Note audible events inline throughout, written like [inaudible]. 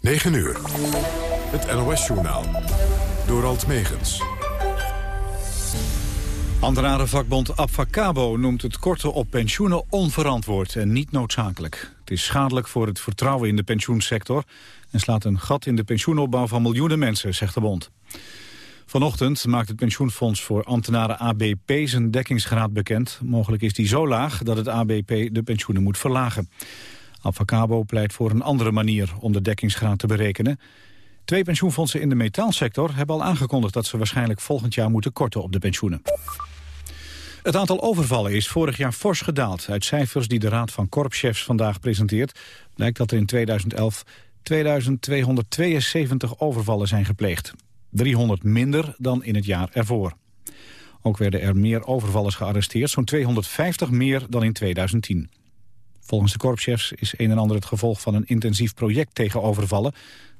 9 uur. Het NOS-journaal. Door Alt Megens. Ambtenarenvakbond Abfacabo noemt het korten op pensioenen onverantwoord en niet noodzakelijk. Het is schadelijk voor het vertrouwen in de pensioensector... en slaat een gat in de pensioenopbouw van miljoenen mensen, zegt de bond. Vanochtend maakt het pensioenfonds voor ambtenaren ABP zijn dekkingsgraad bekend. Mogelijk is die zo laag dat het ABP de pensioenen moet verlagen. Abfacabo pleit voor een andere manier om de dekkingsgraad te berekenen. Twee pensioenfondsen in de metaalsector hebben al aangekondigd... dat ze waarschijnlijk volgend jaar moeten korten op de pensioenen. Het aantal overvallen is vorig jaar fors gedaald. Uit cijfers die de Raad van Korpschefs vandaag presenteert... blijkt dat er in 2011 2272 overvallen zijn gepleegd. 300 minder dan in het jaar ervoor. Ook werden er meer overvallers gearresteerd, zo'n 250 meer dan in 2010. Volgens de korpschefs is een en ander het gevolg van een intensief project tegen overvallen...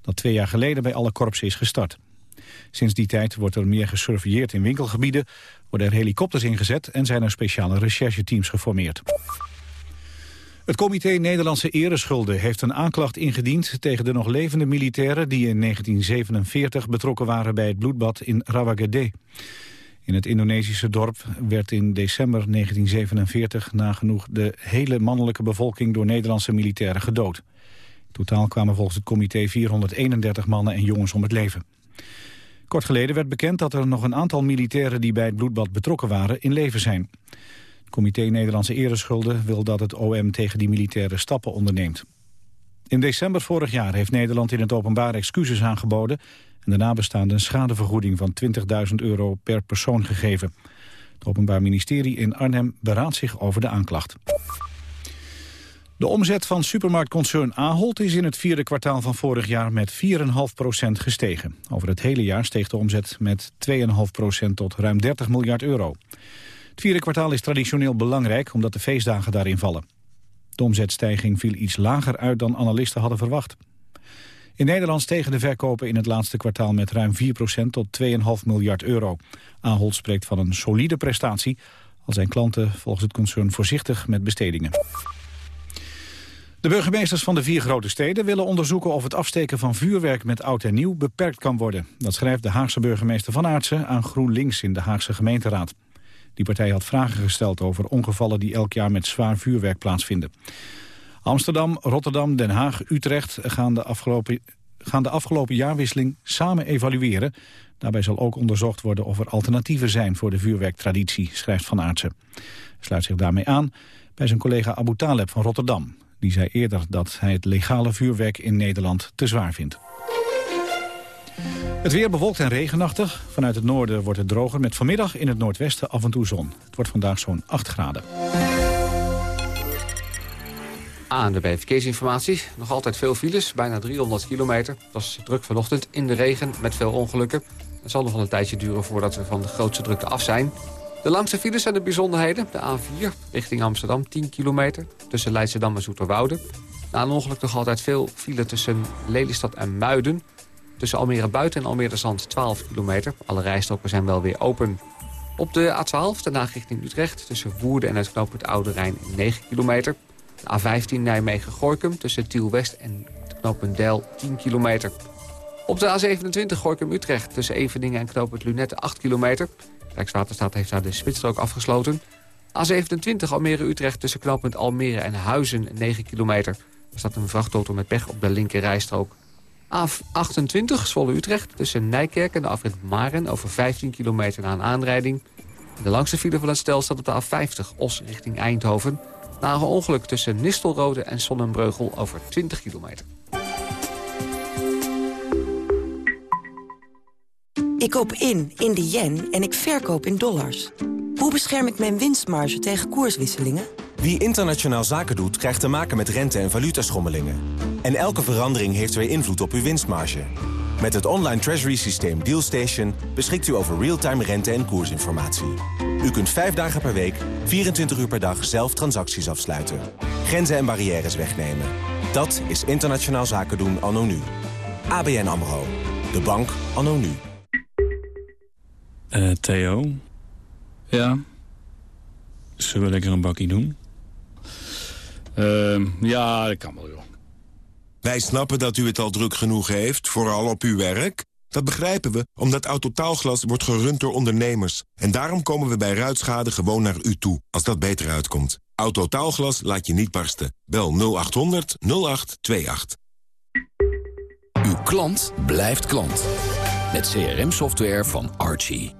dat twee jaar geleden bij alle korpsen is gestart. Sinds die tijd wordt er meer gesurveilleerd in winkelgebieden... worden er helikopters ingezet en zijn er speciale rechercheteams geformeerd. Het comité Nederlandse Ereschulden heeft een aanklacht ingediend tegen de nog levende militairen die in 1947 betrokken waren bij het bloedbad in Rawagede. In het Indonesische dorp werd in december 1947 nagenoeg de hele mannelijke bevolking door Nederlandse militairen gedood. In totaal kwamen volgens het comité 431 mannen en jongens om het leven. Kort geleden werd bekend dat er nog een aantal militairen die bij het bloedbad betrokken waren in leven zijn. Het comité Nederlandse Ereschulden wil dat het OM tegen die militairen stappen onderneemt. In december vorig jaar heeft Nederland in het openbaar excuses aangeboden en de nabestaanden een schadevergoeding van 20.000 euro per persoon gegeven. Het Openbaar Ministerie in Arnhem beraadt zich over de aanklacht. De omzet van supermarktconcern Ahold is in het vierde kwartaal van vorig jaar met 4,5% gestegen. Over het hele jaar steeg de omzet met 2,5% tot ruim 30 miljard euro. Het vierde kwartaal is traditioneel belangrijk omdat de feestdagen daarin vallen. De omzetstijging viel iets lager uit dan analisten hadden verwacht. In Nederland stegen de verkopen in het laatste kwartaal met ruim 4% tot 2,5 miljard euro. Ahold spreekt van een solide prestatie, al zijn klanten volgens het concern voorzichtig met bestedingen. De burgemeesters van de vier grote steden willen onderzoeken of het afsteken van vuurwerk met oud en nieuw beperkt kan worden. Dat schrijft de Haagse burgemeester Van Aartsen aan GroenLinks in de Haagse gemeenteraad. Die partij had vragen gesteld over ongevallen die elk jaar met zwaar vuurwerk plaatsvinden. Amsterdam, Rotterdam, Den Haag, Utrecht gaan de afgelopen, gaan de afgelopen jaarwisseling samen evalueren. Daarbij zal ook onderzocht worden of er alternatieven zijn voor de vuurwerktraditie, schrijft Van Aartsen. Sluit zich daarmee aan bij zijn collega Abu Taleb van Rotterdam. Die zei eerder dat hij het legale vuurwerk in Nederland te zwaar vindt. Het weer bewolkt en regenachtig. Vanuit het noorden wordt het droger met vanmiddag in het noordwesten af en toe zon. Het wordt vandaag zo'n 8 graden. De verkeersinformatie. Nog altijd veel files, bijna 300 kilometer. Dat is druk vanochtend in de regen met veel ongelukken. Het zal nog wel een tijdje duren voordat we van de grootste drukte af zijn. De langste files zijn de bijzonderheden. De A4 richting Amsterdam, 10 kilometer. Tussen Leidschendam en Zoeterwoude. Na een ongeluk nog altijd veel file tussen Lelystad en Muiden. Tussen Almere Buiten en Almere Zand 12 kilometer. Alle rijstroken zijn wel weer open. Op de A12, daarna richting Utrecht, tussen Woerden en het knooppunt Oude Rijn 9 kilometer. De A15 Nijmegen-Gorkum tussen Tiel-West en knooppunt Del 10 kilometer. Op de A27 Gorkum-Utrecht tussen Eveningen en knooppunt Lunette 8 kilometer. Rijkswaterstaat heeft daar de spitsstrook afgesloten. A27 Almere-Utrecht tussen knooppunt Almere en Huizen 9 kilometer. Er staat een vrachtauto met pech op de linker rijstrook. A28 Zwolle-Utrecht tussen Nijkerk en de afrit Maren... over 15 kilometer na een aanrijding. De langste file van het stel staat op de A50 Os richting Eindhoven... na een ongeluk tussen Nistelrode en Sonnenbreugel over 20 kilometer. Ik koop in, in de yen en ik verkoop in dollars. Hoe bescherm ik mijn winstmarge tegen koerswisselingen? Wie internationaal zaken doet, krijgt te maken met rente- en valutaschommelingen. En elke verandering heeft weer invloed op uw winstmarge. Met het online treasury systeem DealStation beschikt u over real-time rente- en koersinformatie. U kunt vijf dagen per week, 24 uur per dag zelf transacties afsluiten. Grenzen en barrières wegnemen. Dat is internationaal zaken doen anno nu. ABN AMRO. De bank anno nu. Uh, Theo? Ja? Zullen we lekker een bakkie doen? Uh, ja, dat kan wel, joh. Wij snappen dat u het al druk genoeg heeft, vooral op uw werk. Dat begrijpen we, omdat Autotaalglas wordt gerund door ondernemers. En daarom komen we bij ruitschade gewoon naar u toe, als dat beter uitkomt. Autotaalglas laat je niet barsten. Bel 0800 0828. Uw klant blijft klant. Met CRM-software van Archie.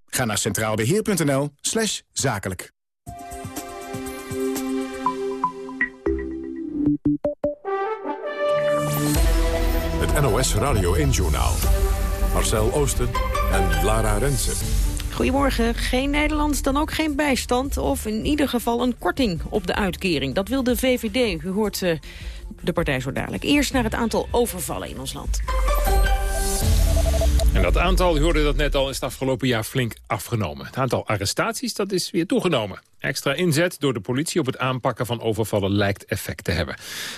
Ga naar centraalbeheer.nl slash zakelijk. Het NOS Radio 1-journaal. Marcel Oosten en Lara Rensen. Goedemorgen. Geen Nederlands, dan ook geen bijstand. Of in ieder geval een korting op de uitkering. Dat wil de VVD. U hoort uh, de partij zo dadelijk. Eerst naar het aantal overvallen in ons land. En dat aantal, u hoorde dat net al, is het afgelopen jaar flink afgenomen. Het aantal arrestaties dat is weer toegenomen. Extra inzet door de politie op het aanpakken van overvallen lijkt effect te hebben.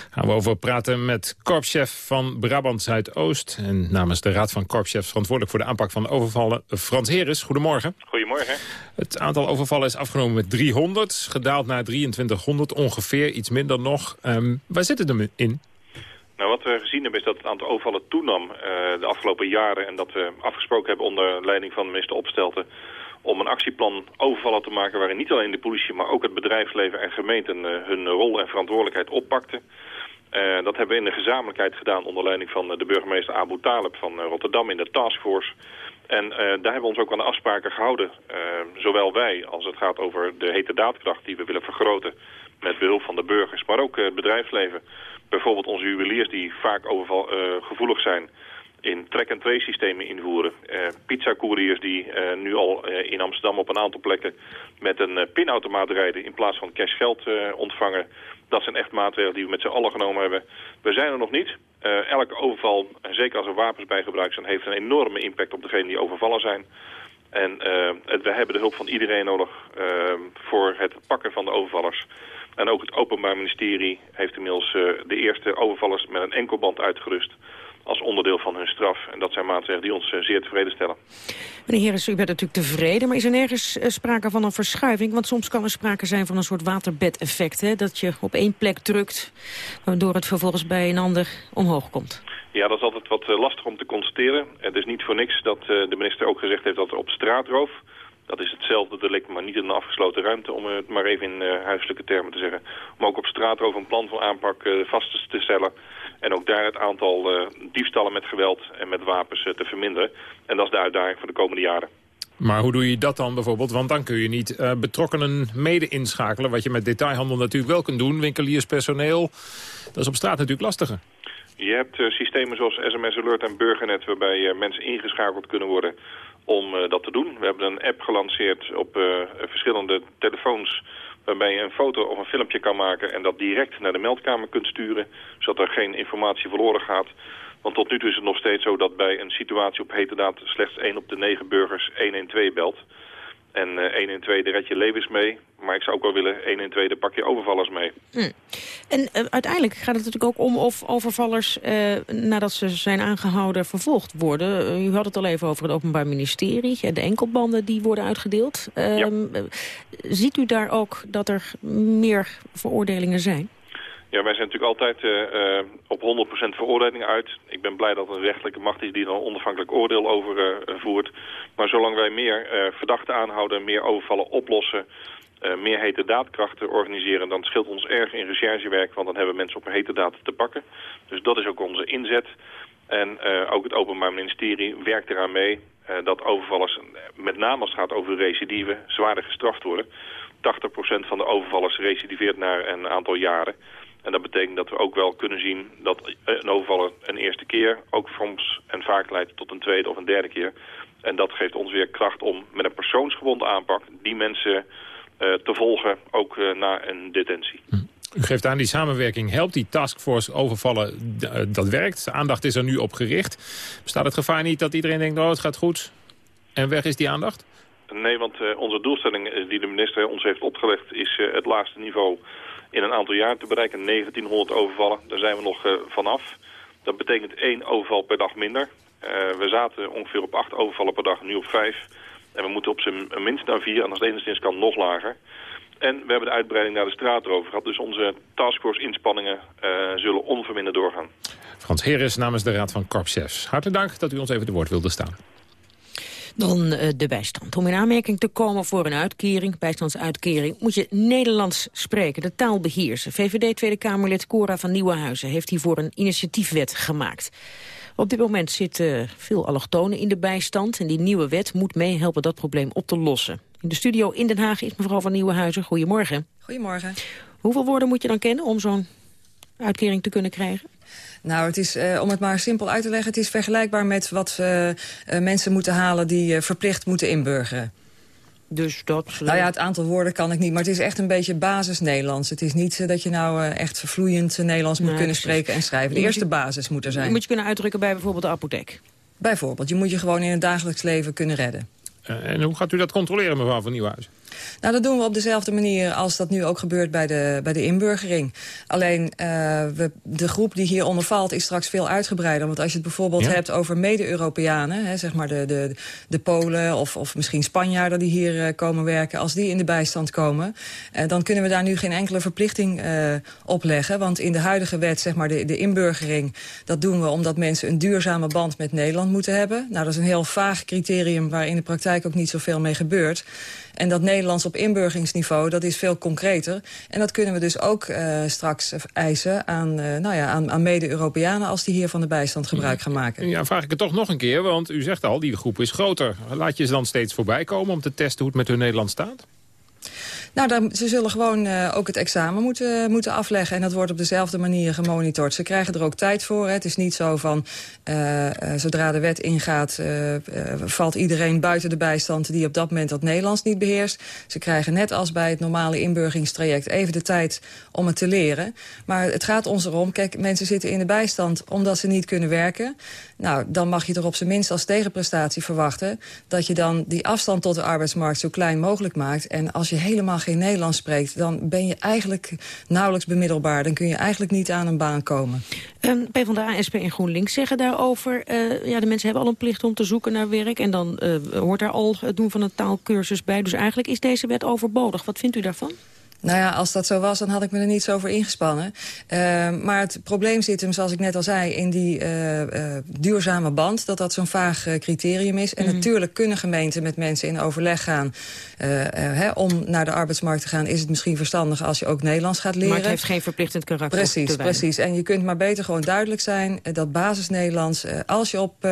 Gaan we over praten met korpschef van Brabant Zuidoost... en namens de Raad van Korpschefs verantwoordelijk voor de aanpak van overvallen... Frans Heres, goedemorgen. Goedemorgen. Het aantal overvallen is afgenomen met 300, gedaald naar 2300 ongeveer, iets minder nog. Um, waar zit het hem in? Nou, wat we gezien hebben is dat het aantal overvallen toenam uh, de afgelopen jaren... en dat we afgesproken hebben onder leiding van minister Opstelten... om een actieplan overvallen te maken waarin niet alleen de politie... maar ook het bedrijfsleven en gemeenten uh, hun rol en verantwoordelijkheid oppakten. Uh, dat hebben we in de gezamenlijkheid gedaan onder leiding van de burgemeester Abu Talib van Rotterdam in de taskforce... En daar hebben we ons ook aan de afspraken gehouden. Zowel wij als het gaat over de hete daadkracht die we willen vergroten met behulp van de burgers, maar ook het bedrijfsleven bijvoorbeeld onze juweliers die vaak overval, uh, gevoelig zijn in track-and-trace systemen invoeren. Uh, die uh, nu al in Amsterdam op een aantal plekken met een pinautomaat rijden in plaats van cash geld ontvangen. Dat zijn echt maatregelen die we met z'n allen genomen hebben. We zijn er nog niet. elke overval, zeker als er wapens bij gebruikt zijn, heeft een enorme impact op degenen die overvallen zijn. En we hebben de hulp van iedereen nodig voor het pakken van de overvallers. En ook het Openbaar Ministerie heeft inmiddels uh, de eerste overvallers met een enkelband uitgerust als onderdeel van hun straf. En dat zijn maatregelen die ons uh, zeer tevreden stellen. Meneer Heres, u bent natuurlijk tevreden, maar is er nergens uh, sprake van een verschuiving? Want soms kan er sprake zijn van een soort waterbedeffect, hè? dat je op één plek drukt, waardoor het vervolgens bij een ander omhoog komt. Ja, dat is altijd wat lastig om te constateren. Het is niet voor niks dat de minister ook gezegd heeft dat er op straatroof dat is hetzelfde delict, maar niet in een afgesloten ruimte, om het maar even in uh, huiselijke termen te zeggen. Om ook op straat over een plan van aanpak uh, vast te stellen. En ook daar het aantal uh, diefstallen met geweld en met wapens te verminderen. En dat is de uitdaging voor de komende jaren. Maar hoe doe je dat dan bijvoorbeeld? Want dan kun je niet betrokkenen mede inschakelen... wat je met detailhandel natuurlijk wel kunt doen. Winkeliers, personeel, dat is op straat natuurlijk lastiger. Je hebt systemen zoals SMS Alert en Burgernet... waarbij mensen ingeschakeld kunnen worden om uh, dat te doen. We hebben een app gelanceerd op uh, verschillende telefoons waarbij je een foto of een filmpje kan maken en dat direct naar de meldkamer kunt sturen, zodat er geen informatie verloren gaat. Want tot nu toe is het nog steeds zo dat bij een situatie op hete daad slechts 1 op de 9 burgers 112 belt. En uh, 1 in 2, daar red je levens mee. Maar ik zou ook wel willen, 1 in 2, daar pak je overvallers mee. Mm. En uh, uiteindelijk gaat het natuurlijk ook om of overvallers, uh, nadat ze zijn aangehouden, vervolgd worden. u had het al even over het Openbaar Ministerie. De enkelbanden die worden uitgedeeld. Ja. Ziet u daar ook dat er meer veroordelingen zijn? Ja, wij zijn natuurlijk altijd uh, uh, op 100% veroordeling uit. Ik ben blij dat een rechtelijke macht is die er een onafhankelijk oordeel over uh, voert. Maar zolang wij meer verdachten aanhouden, meer overvallen oplossen... meer hete daadkrachten organiseren, dan scheelt ons erg in recherchewerk... want dan hebben mensen op hete daad te pakken. Dus dat is ook onze inzet. En ook het Openbaar Ministerie werkt eraan mee... dat overvallers, met name als het gaat over de recidive, zwaarder gestraft worden... 80% van de overvallers recidiveert na een aantal jaren... En dat betekent dat we ook wel kunnen zien dat een overvallen een eerste keer ook soms en vaak leidt tot een tweede of een derde keer. En dat geeft ons weer kracht om met een persoonsgebonden aanpak die mensen uh, te volgen, ook uh, na een detentie. Hm. U geeft aan, die samenwerking helpt, die taskforce overvallen, eh, dat werkt. De aandacht is er nu op gericht. Bestaat het gevaar niet dat iedereen denkt, oh het gaat goed en weg is die aandacht? Nee, want eh, onze doelstelling eh, die de minister ons heeft opgelegd... is eh, het laagste niveau in een aantal jaar te bereiken. 1900 overvallen, daar zijn we nog eh, vanaf. Dat betekent één overval per dag minder. Eh, we zaten ongeveer op acht overvallen per dag, nu op vijf. En we moeten op zijn minst naar vier, en als het enigszins kan nog lager. En we hebben de uitbreiding naar de straat erover gehad. Dus onze taskforce-inspanningen eh, zullen onverminderd doorgaan. Frans Heres namens de Raad van Korpschefs. Hartelijk dank dat u ons even te woord wilde staan. Dan eh, de bijstand. Om in aanmerking te komen voor een uitkering, bijstandsuitkering, moet je Nederlands spreken, de taal beheersen. VVD Tweede Kamerlid Cora van Nieuwenhuizen heeft hiervoor een initiatiefwet gemaakt. Op dit moment zitten veel allochtonen in de bijstand en die nieuwe wet moet meehelpen dat probleem op te lossen. In de studio in Den Haag is mevrouw van Nieuwenhuizen. Goedemorgen. Goedemorgen. Hoeveel woorden moet je dan kennen om zo'n uitkering te kunnen krijgen? Nou, het is, eh, om het maar simpel uit te leggen... het is vergelijkbaar met wat eh, mensen moeten halen... die verplicht moeten inburgeren. Dus dat... Nou ja, het aantal woorden kan ik niet, maar het is echt een beetje basis-Nederlands. Het is niet dat je nou echt vloeiend eh, Nederlands moet Nee, kunnen spreken en schrijven. De Je eerste je- basis moet er Je zijn. moet je kunnen uitdrukken bij bijvoorbeeld de apotheek. Bijvoorbeeld, je moet je gewoon in het dagelijks leven kunnen redden. Eh, en hoe gaat u dat controleren, mevrouw van Nieuwhuizen? Nou, dat doen we op dezelfde manier als dat nu ook gebeurt bij de, bij de inburgering. Alleen, eh, we, de groep die hieronder valt is straks veel uitgebreider. Want als je het bijvoorbeeld Ja. hebt over mede-Europeanen... zeg maar de, de, de Polen of, of misschien Spanjaarden die hier eh, komen werken... als die in de bijstand komen, dan kunnen we daar nu geen enkele verplichting eh, opleggen. Want in de huidige wet, zeg maar de, de inburgering... dat doen we omdat mensen een duurzame band met Nederland moeten hebben. Nou, dat is een heel vaag criterium waar in de praktijk ook niet zoveel mee gebeurt. En dat Nederlands op inburgeringsniveau, dat is veel concreter. En dat kunnen we dus ook eh, straks eisen aan, eh, nou ja, aan, aan mede-Europeanen... als die hier van de bijstand gebruik gaan maken. Ja, vraag ik het toch nog een keer, want u zegt al, die groep is groter. Laat je ze dan steeds voorbij komen om te testen hoe het met hun Nederland staat? Nou, dan, ze zullen gewoon eh, ook het examen moeten, moeten afleggen. En dat wordt op dezelfde manier gemonitord. Ze krijgen er ook tijd voor. Hè. Het is niet zo van, eh, eh, zodra de wet ingaat... valt iedereen buiten de bijstand die op dat moment dat Nederlands niet beheerst. Ze krijgen net als bij het normale inburgeringstraject... even de tijd om het te leren. Maar het gaat ons erom, kijk, mensen zitten in de bijstand... omdat ze niet kunnen werken. Nou, dan mag je er op zijn minst als tegenprestatie verwachten... dat je dan die afstand tot de arbeidsmarkt zo klein mogelijk maakt. En als je helemaal geen Nederlands spreekt... dan ben je eigenlijk nauwelijks bemiddelbaar. Dan kun je eigenlijk niet aan een baan komen. Um, PvdA, SP en GroenLinks zeggen daarover... eh, ja, de mensen hebben al een plicht om te zoeken naar werk... en dan eh, hoort daar al het doen van een taalkursus bij. Dus eigenlijk is deze wet overbodig. Wat vindt u daarvan? Nou ja, als dat zo was, dan had ik me er niet zo voor ingespannen. Uh, maar het probleem zit hem, zoals ik net al zei, in die uh, uh, duurzame band. Dat dat zo'n vaag criterium is. En mm. natuurlijk kunnen gemeenten met mensen in overleg gaan... Hè, om naar de arbeidsmarkt te gaan, is het misschien verstandig als je ook Nederlands gaat leren. Maar het heeft geen verplichtend karakter. Precies, precies. En je kunt maar beter gewoon duidelijk zijn dat basis-Nederlands... als je op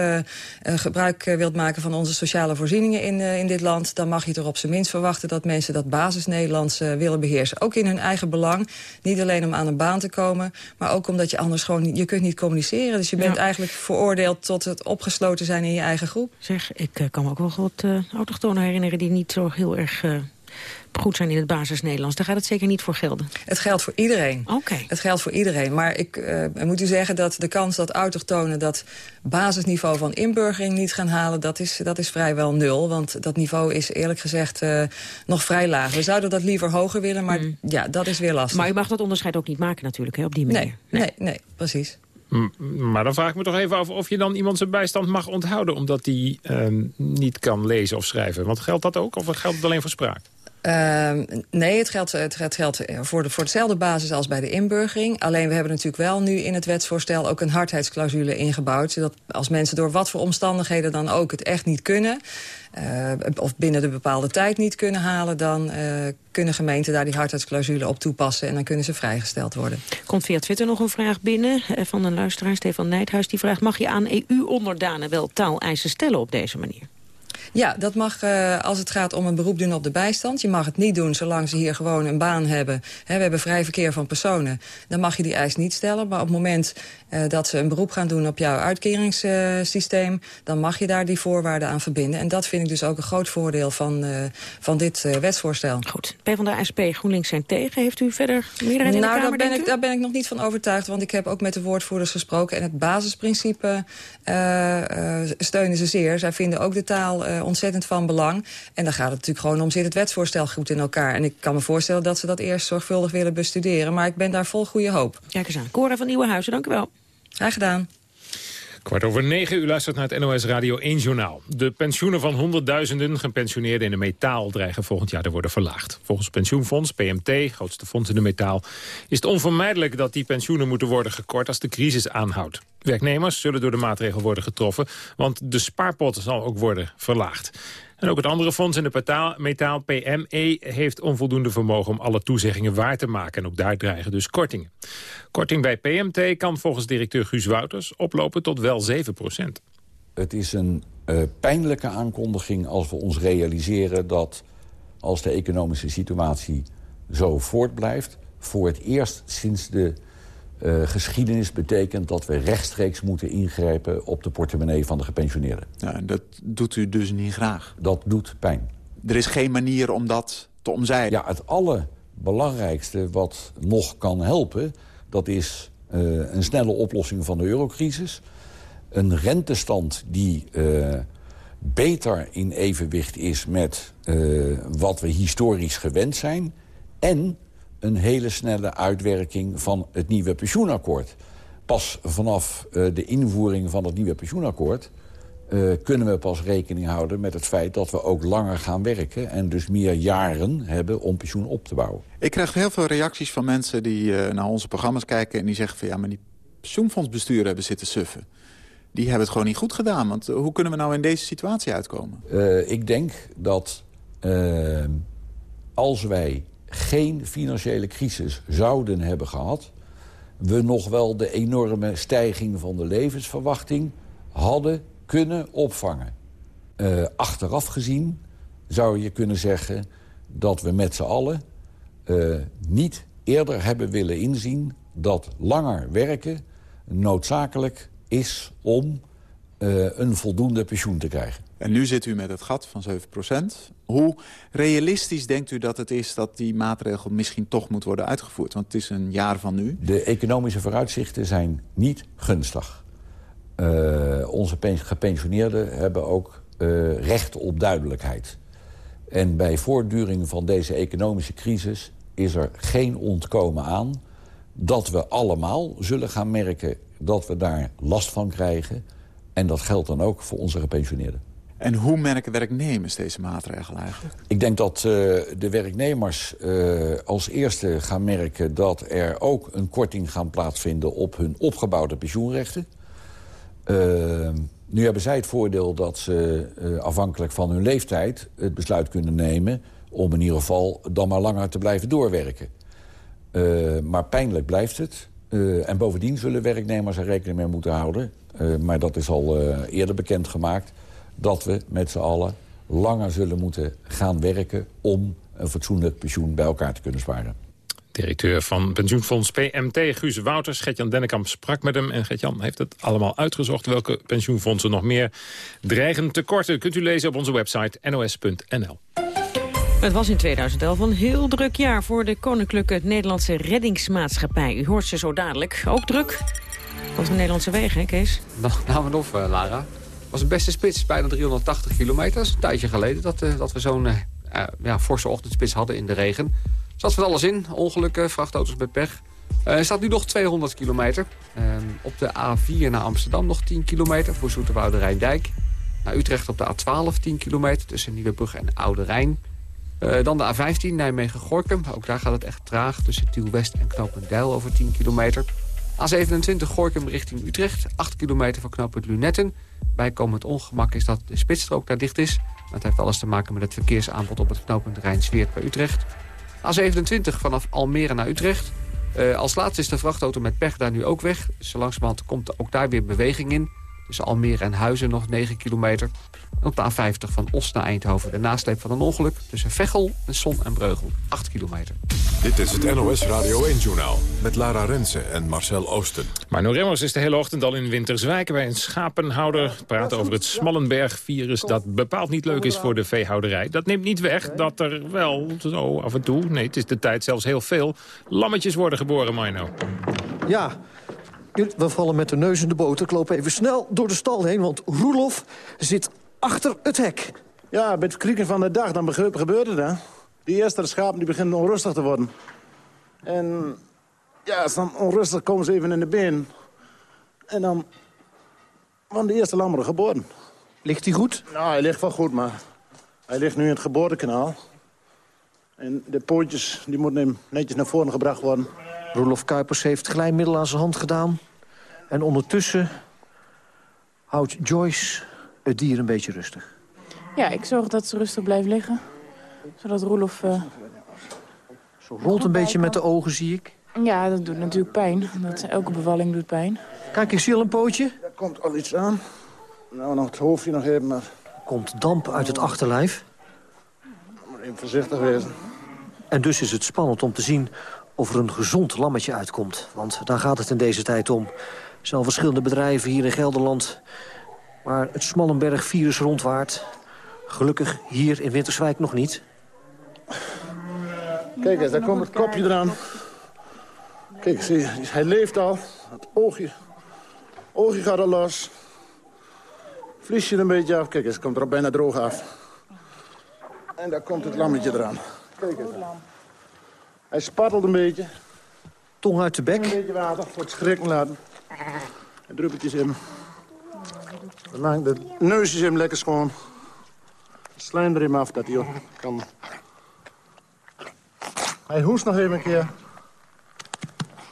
gebruik wilt maken van onze sociale voorzieningen in, in dit land... dan mag je er op zijn minst verwachten dat mensen dat basis-Nederlands willen beheersen. Ook in hun eigen belang. Niet alleen om aan een baan te komen, maar ook omdat je anders gewoon... je kunt niet communiceren. Dus je bent ja. eigenlijk veroordeeld tot het opgesloten zijn in je eigen groep. Zeg, ik uh, kan me ook wel wat uh, autochtonen herinneren... die niet zo heel erg... Uh goed zijn in het basis-Nederlands. Daar gaat het zeker niet voor gelden. Het geldt voor iedereen. Oké. Okay. Het geldt voor iedereen. Maar ik uh, moet u zeggen dat de kans dat autochtonen... dat basisniveau van inburgering niet gaan halen... dat is, dat is vrijwel nul. Want dat niveau is eerlijk gezegd uh, nog vrij laag. We zouden dat liever hoger willen, maar mm. ja, dat is weer lastig. Maar u mag dat onderscheid ook niet maken natuurlijk, hè, op die manier. Nee, nee, nee, nee precies. Maar dan vraag ik me toch even af of je dan iemand zijn bijstand mag onthouden... omdat hij uh, niet kan lezen of schrijven. Want geldt dat ook of geldt het alleen voor spraak? Uh, nee, het geldt, het geldt voor, de, voor dezelfde basis als bij de inburgering. Alleen we hebben natuurlijk wel nu in het wetsvoorstel ook een hardheidsclausule ingebouwd. Zodat als mensen door wat voor omstandigheden dan ook het echt niet kunnen... Uh, of binnen de bepaalde tijd niet kunnen halen... dan uh, kunnen gemeenten daar die hardheidsclausule op toepassen... en dan kunnen ze vrijgesteld worden. Komt via Twitter nog een vraag binnen van een luisteraar, Stefan Nijthuis. Die vraagt, mag je aan EU-onderdanen wel taaleisen stellen op deze manier? Ja, dat mag uh, als het gaat om een beroep doen op de bijstand. Je mag het niet doen zolang ze hier gewoon een baan hebben. He, we hebben vrij verkeer van personen. Dan mag je die eis niet stellen. Maar op het moment uh, dat ze een beroep gaan doen op jouw uitkeringssysteem... Uh, dan mag je daar die voorwaarden aan verbinden. En dat vind ik dus ook een groot voordeel van, van dit wetsvoorstel. Goed. PvdA, SP, GroenLinks zijn tegen. Heeft u verder meerderheid in nou, de Kamer, daar ben, ik, daar ben ik nog niet van overtuigd. Want ik heb ook met de woordvoerders gesproken. En het basisprincipe steunen ze zeer. Zij vinden ook de taal uh, ontzettend van belang. En dan gaat het natuurlijk gewoon om, zit het wetsvoorstel goed in elkaar? En ik kan me voorstellen dat ze dat eerst zorgvuldig willen bestuderen. Maar ik ben daar vol goede hoop. Kijk eens aan. Cora van Nieuwenhuizen, dank u wel. Graag gedaan. Kwart over negen, u luistert naar het NOS Radio 1 Journaal. De pensioenen van honderdduizenden gepensioneerden in de metaal... dreigen volgend jaar te worden verlaagd. Volgens pensioenfonds, PMT, grootste fonds in de metaal... is het onvermijdelijk dat die pensioenen moeten worden gekort... als de crisis aanhoudt. Werknemers zullen door de maatregel worden getroffen... want de spaarpot zal ook worden verlaagd. En ook het andere fonds in de metaal, PME, heeft onvoldoende vermogen om alle toezeggingen waar te maken. En ook daar dreigen dus kortingen. Korting bij PMT kan volgens directeur Guus Wouters oplopen tot wel 7 procent. Het is een uh, pijnlijke aankondiging als we ons realiseren dat als de economische situatie zo voortblijft... voor het eerst sinds de uh, geschiedenis betekent dat we rechtstreeks moeten ingrijpen op de portemonnee van de gepensioneerden. Ja, en dat doet u dus niet graag? Dat doet pijn. Er is geen manier om dat te omzeilen? Ja, het allerbelangrijkste wat nog kan helpen... dat is uh, een snelle oplossing van de eurocrisis. Een rentestand die uh, beter in evenwicht is met wat we historisch gewend zijn... en een hele snelle uitwerking van het nieuwe pensioenakkoord. Pas vanaf uh, de invoering van het nieuwe pensioenakkoord... Uh, kunnen we pas rekening houden met het feit dat we ook langer gaan werken... en dus meer jaren hebben om pensioen op te bouwen. Ik krijg heel veel reacties van mensen die uh, naar onze programma's kijken... en die zeggen van ja, maar die pensioenfondsbesturen hebben zitten suffen. Die hebben het gewoon niet goed gedaan. Want hoe kunnen we nou in deze situatie uitkomen? ik denk dat als wij geen financiële crisis zouden hebben gehad... we nog wel de enorme stijging van de levensverwachting hadden kunnen opvangen. Uh, achteraf gezien zou je kunnen zeggen dat we met z'n allen uh, niet eerder hebben willen inzien... dat langer werken noodzakelijk is om uh, een voldoende pensioen te krijgen. En nu zit u met het gat van 7% Hoe realistisch denkt u dat het is dat die maatregel misschien toch moet worden uitgevoerd? Want het is een jaar van nu. De economische vooruitzichten zijn niet gunstig. Uh, onze gepensioneerden hebben ook uh, recht op duidelijkheid. En bij voortduring van deze economische crisis is er geen ontkomen aan... dat we allemaal zullen gaan merken dat we daar last van krijgen... En dat geldt dan ook voor onze gepensioneerden. En hoe merken werknemers deze maatregel eigenlijk? Ik denk dat uh, de werknemers uh, als eerste gaan merken... dat er ook een korting gaan plaatsvinden op hun opgebouwde pensioenrechten. Uh, nu hebben zij het voordeel dat ze afhankelijk van hun leeftijd... het besluit kunnen nemen om in ieder geval dan maar langer te blijven doorwerken. maar pijnlijk blijft het. en bovendien zullen werknemers er rekening mee moeten houden... maar dat is al eerder bekendgemaakt dat we met z'n allen langer zullen moeten gaan werken... om een fatsoenlijk pensioen bij elkaar te kunnen sparen. Directeur van pensioenfonds PMT, Guus Wouters. Gertjan Dennekamp sprak met hem en Gertjan heeft het allemaal uitgezocht... welke pensioenfondsen nog meer dreigen tekorten. Kunt u lezen op onze website nos.nl. Het was in 2011 een heel druk jaar voor de Koninklijke Nederlandse Reddingsmaatschappij. U hoort ze zo dadelijk. Ook druk op de Nederlandse wegen, hè Kees? Nou, nou en of, uh, Lara was een beste spits, bijna 380 kilometer. Een tijdje geleden dat, uh, dat we zo'n uh, ja, forse ochtendspits hadden in de regen. Zat van alles in, ongelukken, vrachtauto's met pech. Er staat nu nog 200 kilometer. Ehm, op de A4 naar Amsterdam nog 10 kilometer voor Zoeterwoude Rijndijk. Naar Utrecht op de A12 10 kilometer tussen Nieuwebrug en Oude Rijn. dan de A15 Nijmegen-Gorkum. Ook daar gaat het echt traag tussen Tiel-West en Knopendijl over 10 kilometer. A27 Gorkum richting Utrecht. 8 kilometer van knooppunt Lunetten. Bijkomend ongemak is dat de spitsstrook daar dicht is. Dat heeft alles te maken met het verkeersaanbod op het knooppunt Rijn-Zweert bij Utrecht. A27 vanaf Almere naar Utrecht. Uh, als laatste is de vrachtauto met pech daar nu ook weg. Zo langzamerhand komt ook daar weer beweging in. Tussen Almere en Huizen nog 9 kilometer. En op de A50 van Os naar Eindhoven de nasleep van een ongeluk... tussen Veghel en Son en Breugel, 8 kilometer. Dit is het NOS Radio 1-journaal met Lara Rensen en Marcel Oosten. Maar Remmers is de hele ochtend al in Winterswijk bij een schapenhouder. Praten over het Smallenberg-virus dat bepaald niet leuk is voor de veehouderij. Dat neemt niet weg dat er wel zo af en toe, nee het is de tijd zelfs heel veel, lammetjes worden geboren, Mino. Ja, we vallen met de neus in de boter. Ik loop even snel door de stal heen, want Roelof zit achter het hek. Ja, met het krieken van de dag, dan gebeurde dat. Die eerste schapen die beginnen onrustig te worden. En ja, als dan onrustig komen ze even in de been. En dan worden de eerste lammeren geboren. Ligt hij goed? Nou, hij ligt wel goed, maar hij ligt nu in het geboortekanaal. En de pootjes die moeten netjes naar voren gebracht worden. Roelof Kuipers heeft glijmiddel aan zijn hand gedaan. En ondertussen houdt Joyce het dier een beetje rustig. Ja, ik zorg dat ze rustig blijft liggen. Zodat Roelof... Uh... Zo rolt een beetje met de ogen, zie ik. Ja, dat doet natuurlijk pijn. Dat, elke bevalling doet pijn. Kijk, ik zie al een pootje. Er komt al iets aan. Nou, nog het hoofdje nog even, maar... Komt damp uit het achterlijf. Maar even voorzichtig wezen. En dus is het spannend om te zien of er een gezond lammetje uitkomt. Want daar gaat het in deze tijd om. Er zijn verschillende bedrijven hier in Gelderland... waar het Smallenberg-virus rondwaart. Gelukkig hier in Winterswijk nog niet. Kijk eens, daar komt het kopje eraan. Kijk, zie hij leeft al. Het oogje, oogje gaat al los. Vliesje een beetje af. Kijk eens, komt er al bijna droog af. En daar komt het lammetje eraan. Kijk eens. Hij spartelt een beetje. Tong uit de bek. Een beetje water voor het schrikken laten. En druppeltjes in. De neusjes hem lekker schoon. Slijm er hem af dat hij kan. Hij hoest nog even een keer.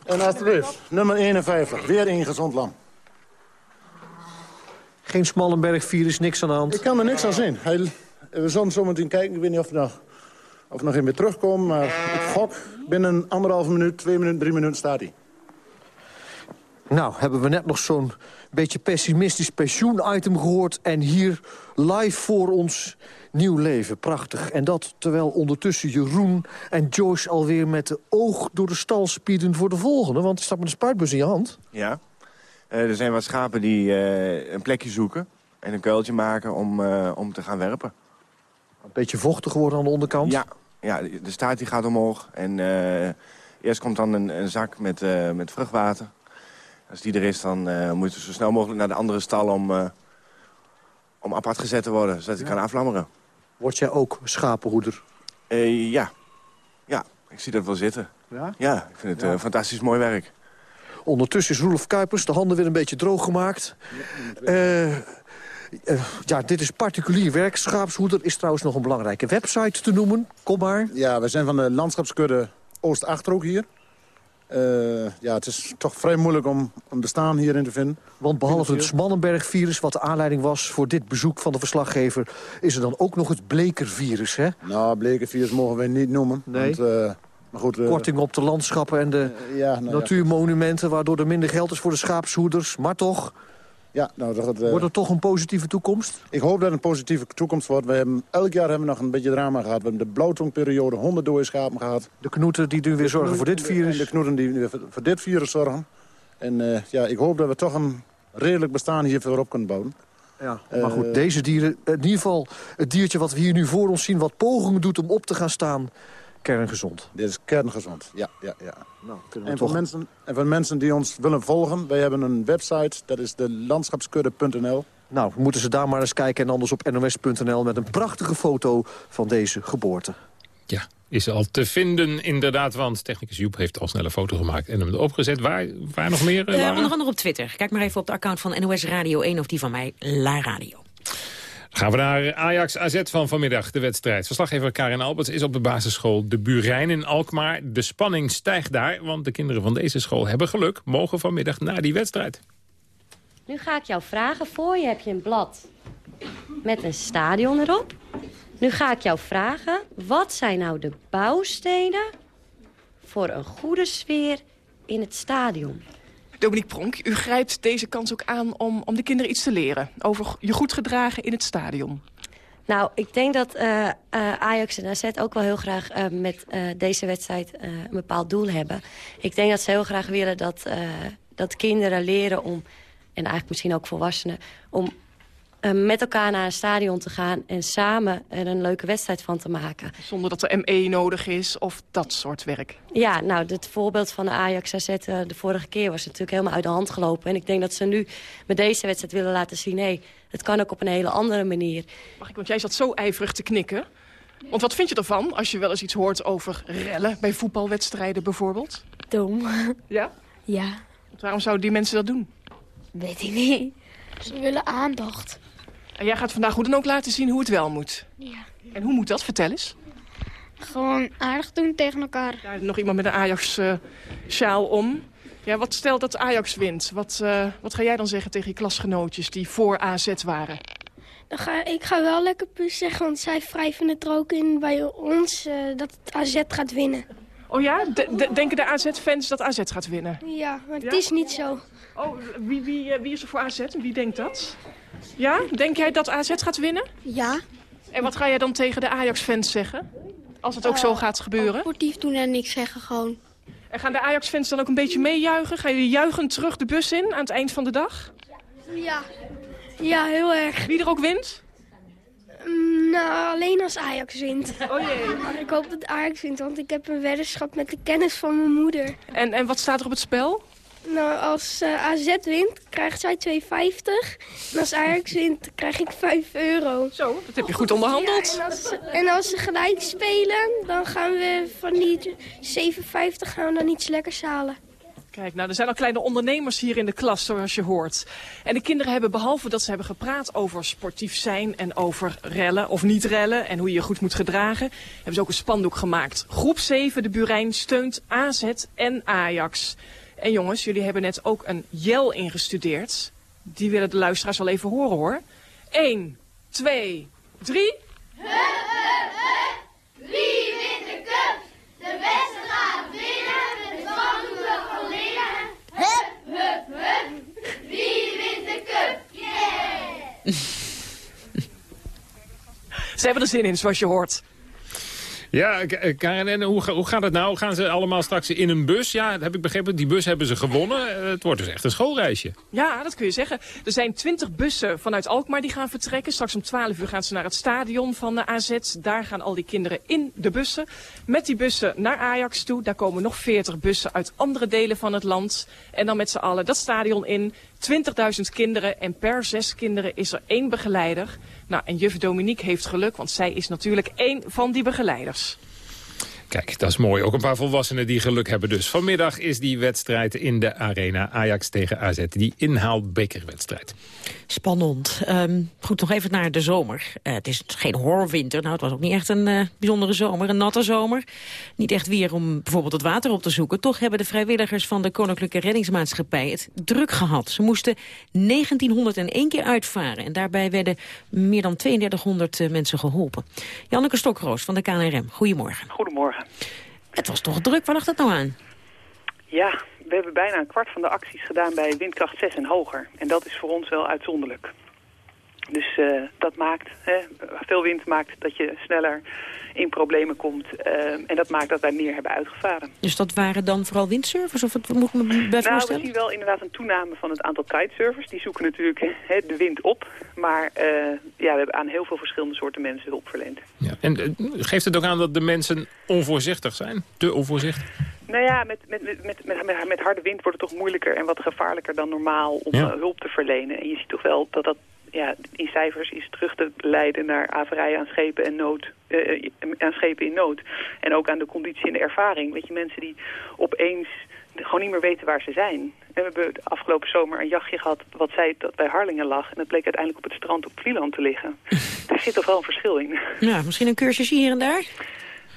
En alsjeblieft, nummer 51. Weer een gezond lam. Geen Smallenberg-virus, niks aan de hand? Ik kan er niks aan zien. Hij, we zullen zo meteen kijken. Ik weet niet of, nog, of nog in weer terugkomt. Maar ik gok, binnen anderhalve minuut, twee minuten, drie minuten staat hij. Nou, hebben we net nog zo'n beetje pessimistisch pensioen-item gehoord... en hier live voor ons nieuw leven. Prachtig. En dat terwijl ondertussen Jeroen en Joyce alweer met de oog door de stal spieden voor de volgende. Want er staat met een spuitbus in je hand. Ja. Uh, er zijn wat schapen die uh, een plekje zoeken en een kuiltje maken om, uh, om te gaan werpen. Een beetje vochtig geworden aan de onderkant? Ja, ja de staart die gaat omhoog. En eerst komt dan een, een zak met, met vruchtwater. Als die er is, dan moeten ze zo snel mogelijk naar de andere stal om, om apart gezet te worden, zodat hij ja. kan aflammeren. Word jij ook schapenhoeder? Uh, ja. Ja, ik zie dat wel zitten. Ja? Ja, ik vind het ja. Uh, fantastisch mooi werk. Ondertussen is Roelof Kuipers de handen weer een beetje droog gemaakt. Uh, ja, dit is particulier werk. Schaapshoeder is trouwens nog een belangrijke website te noemen. Kom maar. Ja, we zijn van de landschapskudde Oost-Achterhoek hier. Uh, ja, het is toch vrij moeilijk om een bestaan hierin te vinden. Want behalve het Smannenberg-virus, wat de aanleiding was voor dit bezoek van de verslaggever... is er dan ook nog het Bleker-virus, hè? Nou, Bleker-virus mogen we niet noemen. Nee. Want, uh, maar goed, uh, Korting op de landschappen en de ja, nou, natuurmonumenten... waardoor er minder geld is voor de schaapshoeders. Maar toch, ja, nou, dat, uh, wordt er toch een positieve toekomst? Ik hoop dat het een positieve toekomst wordt. We hebben, elk jaar hebben we nog een beetje drama gehad. We hebben de blauwtongperiode, honderd dode schapen gehad. De knoeten die nu weer zorgen voor dit virus. De knoeten die weer voor dit virus zorgen. En uh, ja, ik hoop dat we toch een redelijk bestaan hiervoor op kunnen bouwen. Ja, maar goed, deze dieren, in ieder geval het diertje wat we hier nu voor ons zien... wat pogingen doet om op te gaan staan, kerngezond. Dit is kerngezond, ja. ja, ja. Nou, en, toch... voor mensen, en voor mensen die ons willen volgen, wij hebben een website, dat is de landschapskudde.nl. Nou, moeten ze daar maar eens kijken en anders op nos.nl... met een prachtige foto van deze geboorte. Ja, is al te vinden inderdaad, want technicus Joep heeft al snel een foto gemaakt en hem erop gezet. Waar, waar nog meer? Uh, onder andere op Twitter. Kijk maar even op de account van NOS Radio 1 of die van mij, La Radio. Gaan we naar Ajax AZ van vanmiddag, de wedstrijd. Verslaggever Karin Alberts is op de basisschool De Burijn in Alkmaar. De spanning stijgt daar, want de kinderen van deze school hebben geluk... mogen vanmiddag naar die wedstrijd. Nu ga ik jou vragen, voor je heb je een blad met een stadion erop. Nu ga ik jou vragen, wat zijn nou de bouwstenen... voor een goede sfeer in het stadion? Dominique Pronk, u grijpt deze kans ook aan om, om de kinderen iets te leren... over je goed gedragen in het stadion. Nou, ik denk dat uh, uh, Ajax en AZ ook wel heel graag uh, met deze wedstrijd een bepaald doel hebben. Ik denk dat ze heel graag willen dat, dat kinderen leren om, en eigenlijk misschien ook volwassenen... om met elkaar naar een stadion te gaan en samen er een leuke wedstrijd van te maken. Zonder dat er ME nodig is of dat soort werk? Ja, nou, het voorbeeld van de Ajax AZ de vorige keer was natuurlijk helemaal uit de hand gelopen. En ik denk dat ze nu met deze wedstrijd willen laten zien... nee, het kan ook op een hele andere manier. Mag ik, want jij zat zo ijverig te knikken. Want wat vind je ervan als je wel eens iets hoort over rellen... bij voetbalwedstrijden bijvoorbeeld? Dom. Ja? Ja. Want waarom zouden die mensen dat doen? Weet ik niet. Ze willen aandacht. En jij gaat vandaag hoe dan ook laten zien hoe het wel moet? Ja. En hoe moet dat? Vertel eens. Gewoon aardig doen tegen elkaar. Ja, nog iemand met een Ajax-sjaal om. Ja, wat stelt dat Ajax wint? Wat, uh, wat ga jij dan zeggen tegen je klasgenootjes die voor AZ waren? Dan ga, ik ga wel lekker puur zeggen, want zij wrijven het er ook in bij ons uh, dat het AZ gaat winnen. Oh ja? De, de, denken de AZ-fans dat AZ gaat winnen? Ja, maar het ja? is niet zo. Oh, wie, wie, wie is er voor AZ en wie denkt dat? Ja? Denk jij dat AZ gaat winnen? Ja. En wat ga jij dan tegen de Ajax-fans zeggen? Als het ook uh, zo gaat gebeuren? Sportief doen en niks zeggen gewoon. En gaan de Ajax-fans dan ook een beetje meejuichen? Gaan jullie juichend terug de bus in aan het eind van de dag? Ja. Ja, heel erg. Wie er ook wint? Mm, nou, alleen als Ajax wint. Oh jee. Maar ik hoop dat Ajax wint, want ik heb een weddenschap met de kennis van mijn moeder. En, en wat staat er op het spel? Nou, als uh, AZ wint, krijgt zij 2,50. En als Ajax wint, krijg ik 5 euro. Zo, dat heb je goed onderhandeld. Ja, en, als, en, als, ze gelijk spelen, dan gaan we van die 7,50 gaan we dan iets lekkers halen. Kijk, nou, er zijn al kleine ondernemers hier in de klas, zoals je hoort. En de kinderen hebben, behalve dat ze hebben gepraat over sportief zijn... en over rellen of niet rellen en hoe je je goed moet gedragen... hebben ze ook een spandoek gemaakt. Groep 7, de Burijn, steunt AZ en Ajax. En jongens, jullie hebben net ook een jel ingestudeerd. Die willen de luisteraars wel even horen, hoor. 1, 2, 3... Hup, hup, hup! Wie wint de cup? De beste gaat winnen, de spandoeken van leren. Hup, hup, hup! Wie wint de cup? Yeah! Ze hebben er zin in, zoals je hoort. Ja, Karen, en hoe, hoe gaat het nou? Gaan ze allemaal straks in een bus? Ja, dat heb ik begrepen. Die bus hebben ze gewonnen. Het wordt dus echt een schoolreisje. Ja, dat kun je zeggen. Er zijn twintig bussen vanuit Alkmaar die gaan vertrekken. Straks om 12 uur gaan ze naar het stadion van de AZ. Daar gaan al die kinderen in de bussen. Met die bussen naar Ajax toe. Daar komen nog 40 bussen uit andere delen van het land. En dan met z'n allen dat stadion in. 20.000 kinderen en per zes kinderen is er één begeleider. Nou, en juf Dominique heeft geluk, want zij is natuurlijk één van die begeleiders. Kijk, dat is mooi. Ook een paar volwassenen die geluk hebben dus. Vanmiddag is die wedstrijd in de arena Ajax tegen AZ. Die inhaalbekerwedstrijd. Spannend. Um, goed, nog even naar de zomer. Uh, het is geen horrorwinter. Nou, het was ook niet echt een uh, bijzondere zomer. Een natte zomer. Niet echt weer om bijvoorbeeld het water op te zoeken. Toch hebben de vrijwilligers van de Koninklijke Reddingsmaatschappij het druk gehad. Ze moesten 1901 keer uitvaren. En daarbij werden meer dan 3200 uh, mensen geholpen. Janneke Stokroos van de KNRM. Goedemorgen. Goedemorgen. Het was toch druk. Waar lag dat nou aan? Ja, we hebben bijna een kwart van de acties gedaan bij windkracht 6 en hoger. En dat is voor ons wel uitzonderlijk. Dus uh, dat maakt, hè, veel wind maakt dat je sneller in problemen komt. Uh, en dat maakt dat wij meer hebben uitgevaren. Dus dat waren dan vooral windsurfers? Of wat moet ik me bij nou, we zien wel inderdaad een toename van het aantal kitesurfers. Die zoeken natuurlijk hè, de wind op. Maar uh, ja, we hebben aan heel veel verschillende soorten mensen hulp verleend. Ja. En geeft het ook aan dat de mensen onvoorzichtig zijn? Te onvoorzichtig? Nou ja, met, met, met, met, met, met harde wind wordt het toch moeilijker en wat gevaarlijker dan normaal om ja. hulp te verlenen. En je ziet toch wel dat dat ja, in cijfers is terug te leiden naar averij aan schepen en nood, uh, aan schepen in nood. En ook aan de conditie en de ervaring. Weet je, mensen die opeens gewoon niet meer weten waar ze zijn. En we hebben de afgelopen zomer een jachtje gehad wat zei dat bij Harlingen lag. En dat bleek uiteindelijk op het strand op Vlieland te liggen. [laughs] Daar zit toch wel een verschil in. Ja, misschien een cursusje hier en daar?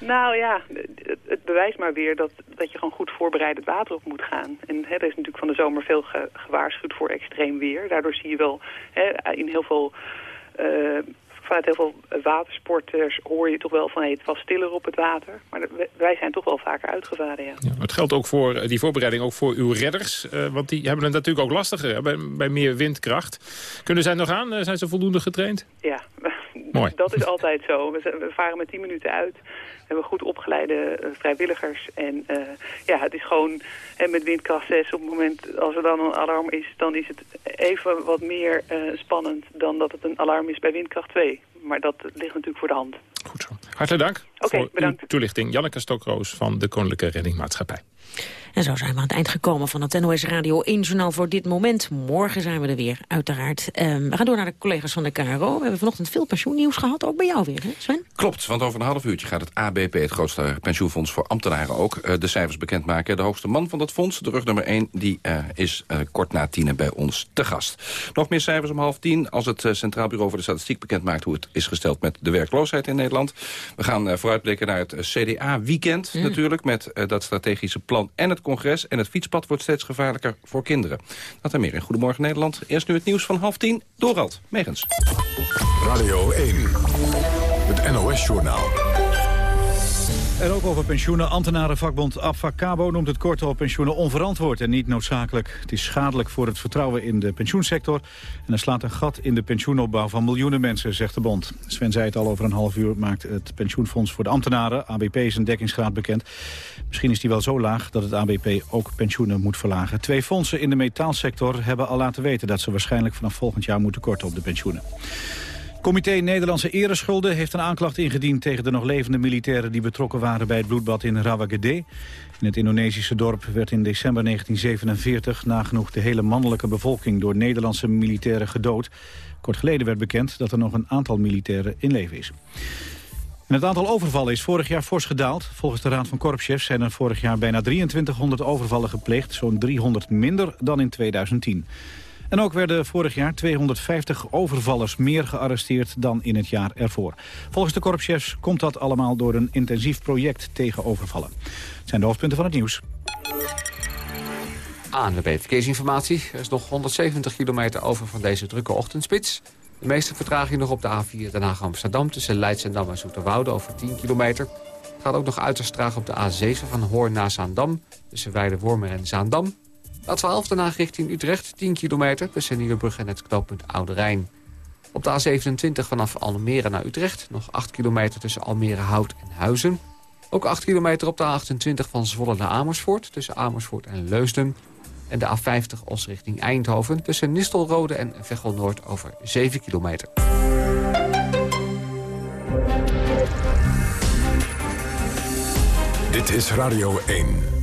Nou ja, het, het, bewijst maar weer dat, dat je gewoon goed voorbereid het water op moet gaan. En hè, er is natuurlijk van de zomer veel ge, gewaarschuwd voor extreem weer. Daardoor zie je wel hè, in heel veel uh, vanuit heel veel watersporters hoor je toch wel van hey, het was stiller op het water. Maar wij zijn toch wel vaker uitgevaren, ja. ja het geldt ook voor die voorbereiding ook voor uw redders. want die hebben het natuurlijk ook lastiger bij, bij, meer windkracht. Kunnen zij nog aan? zijn ze voldoende getraind? Ja, Dat is altijd zo. We, we varen met 10 minuten uit. We hebben goed opgeleide uh, vrijwilligers. En uh, ja, het is gewoon en met windkracht 6 op het moment als er dan een alarm is... dan is het even wat meer uh, spannend dan dat het een alarm is bij windkracht 2. Maar dat ligt natuurlijk voor de hand. Goed zo. Hartelijk dank okay, voor bedankt. uw toelichting. Janneke Stokroos van de Koninklijke Reddingmaatschappij. En zo zijn we aan het eind gekomen van het NOS Radio 1 Journaal voor dit moment. Morgen zijn we er weer, uiteraard. Um, we gaan door naar de collega's van de KRO. We hebben vanochtend veel pensioennieuws gehad, ook bij jou weer, hè Sven? Klopt, want over een half uurtje gaat het ABP, het grootste pensioenfonds voor ambtenaren ook, uh, de cijfers bekendmaken. De hoogste man van dat fonds, de rug nummer 1, die uh, is uh, kort na tienen bij ons te gast. Nog meer cijfers om half tien, als het Centraal Bureau voor de Statistiek bekendmaakt hoe het is gesteld met de werkloosheid in Nederland. We gaan vooruitblikken naar het CDA-weekend mm. natuurlijk, met dat strategische plan en het congres. En het fietspad wordt steeds gevaarlijker voor kinderen. Dat en meer in Goedemorgen Nederland. Eerst nu het nieuws van half tien. Dorald Megens. Radio 1. Het NOS-journaal. En ook over pensioenen. Ambtenarenvakbond Abfacabo noemt het korte op pensioenen onverantwoord en niet noodzakelijk. Het is schadelijk voor het vertrouwen in de pensioensector. En er slaat een gat in de pensioenopbouw van miljoenen mensen, zegt de bond. Sven zei het al over een half uur, maakt het pensioenfonds voor de ambtenaren, ABP, zijn dekkingsgraad bekend. Misschien is die wel zo laag dat het ABP ook pensioenen moet verlagen. Twee fondsen in de metaalsector hebben al laten weten dat ze waarschijnlijk vanaf volgend jaar moeten korten op de pensioenen. Comité Nederlandse Ereschulden heeft een aanklacht ingediend tegen de nog levende militairen die betrokken waren bij het bloedbad in Rawagede. In het Indonesische dorp werd in december 1947 nagenoeg de hele mannelijke bevolking door Nederlandse militairen gedood. Kort geleden werd bekend dat er nog een aantal militairen in leven is. En het aantal overvallen is vorig jaar fors gedaald. Volgens de Raad van Korpschefs zijn er vorig jaar bijna 2300 overvallen gepleegd. Zo'n 300 minder dan in 2010. En ook werden vorig jaar 250 overvallers meer gearresteerd dan in het jaar ervoor. Volgens de korpschefs komt dat allemaal door een intensief project tegen overvallen. Het zijn de hoofdpunten van het nieuws. Aan de Verkeersinformatie. Er is nog 170 kilometer over van deze drukke ochtendspits. De meeste vertraging nog op de A4 Den Haag-Amsterdam... tussen Leidschendam en Zoeterwoude over 10 kilometer. Het gaat ook nog uiterst traag op de A7 van Hoorn naar Zaandam... tussen Weide-Wormer en Zaandam. A12 daarna richting Utrecht, 10 kilometer tussen Nieuwebrug en het knooppunt Oude Rijn. Op de A27 vanaf Almere naar Utrecht, nog 8 kilometer tussen Almere Hout en Huizen. Ook 8 kilometer op de A28 van Zwolle naar Amersfoort, tussen Amersfoort en Leusden. En de A50 Os richting Eindhoven tussen Nistelrode en Veghel Noord over 7 kilometer. Dit is Radio 1.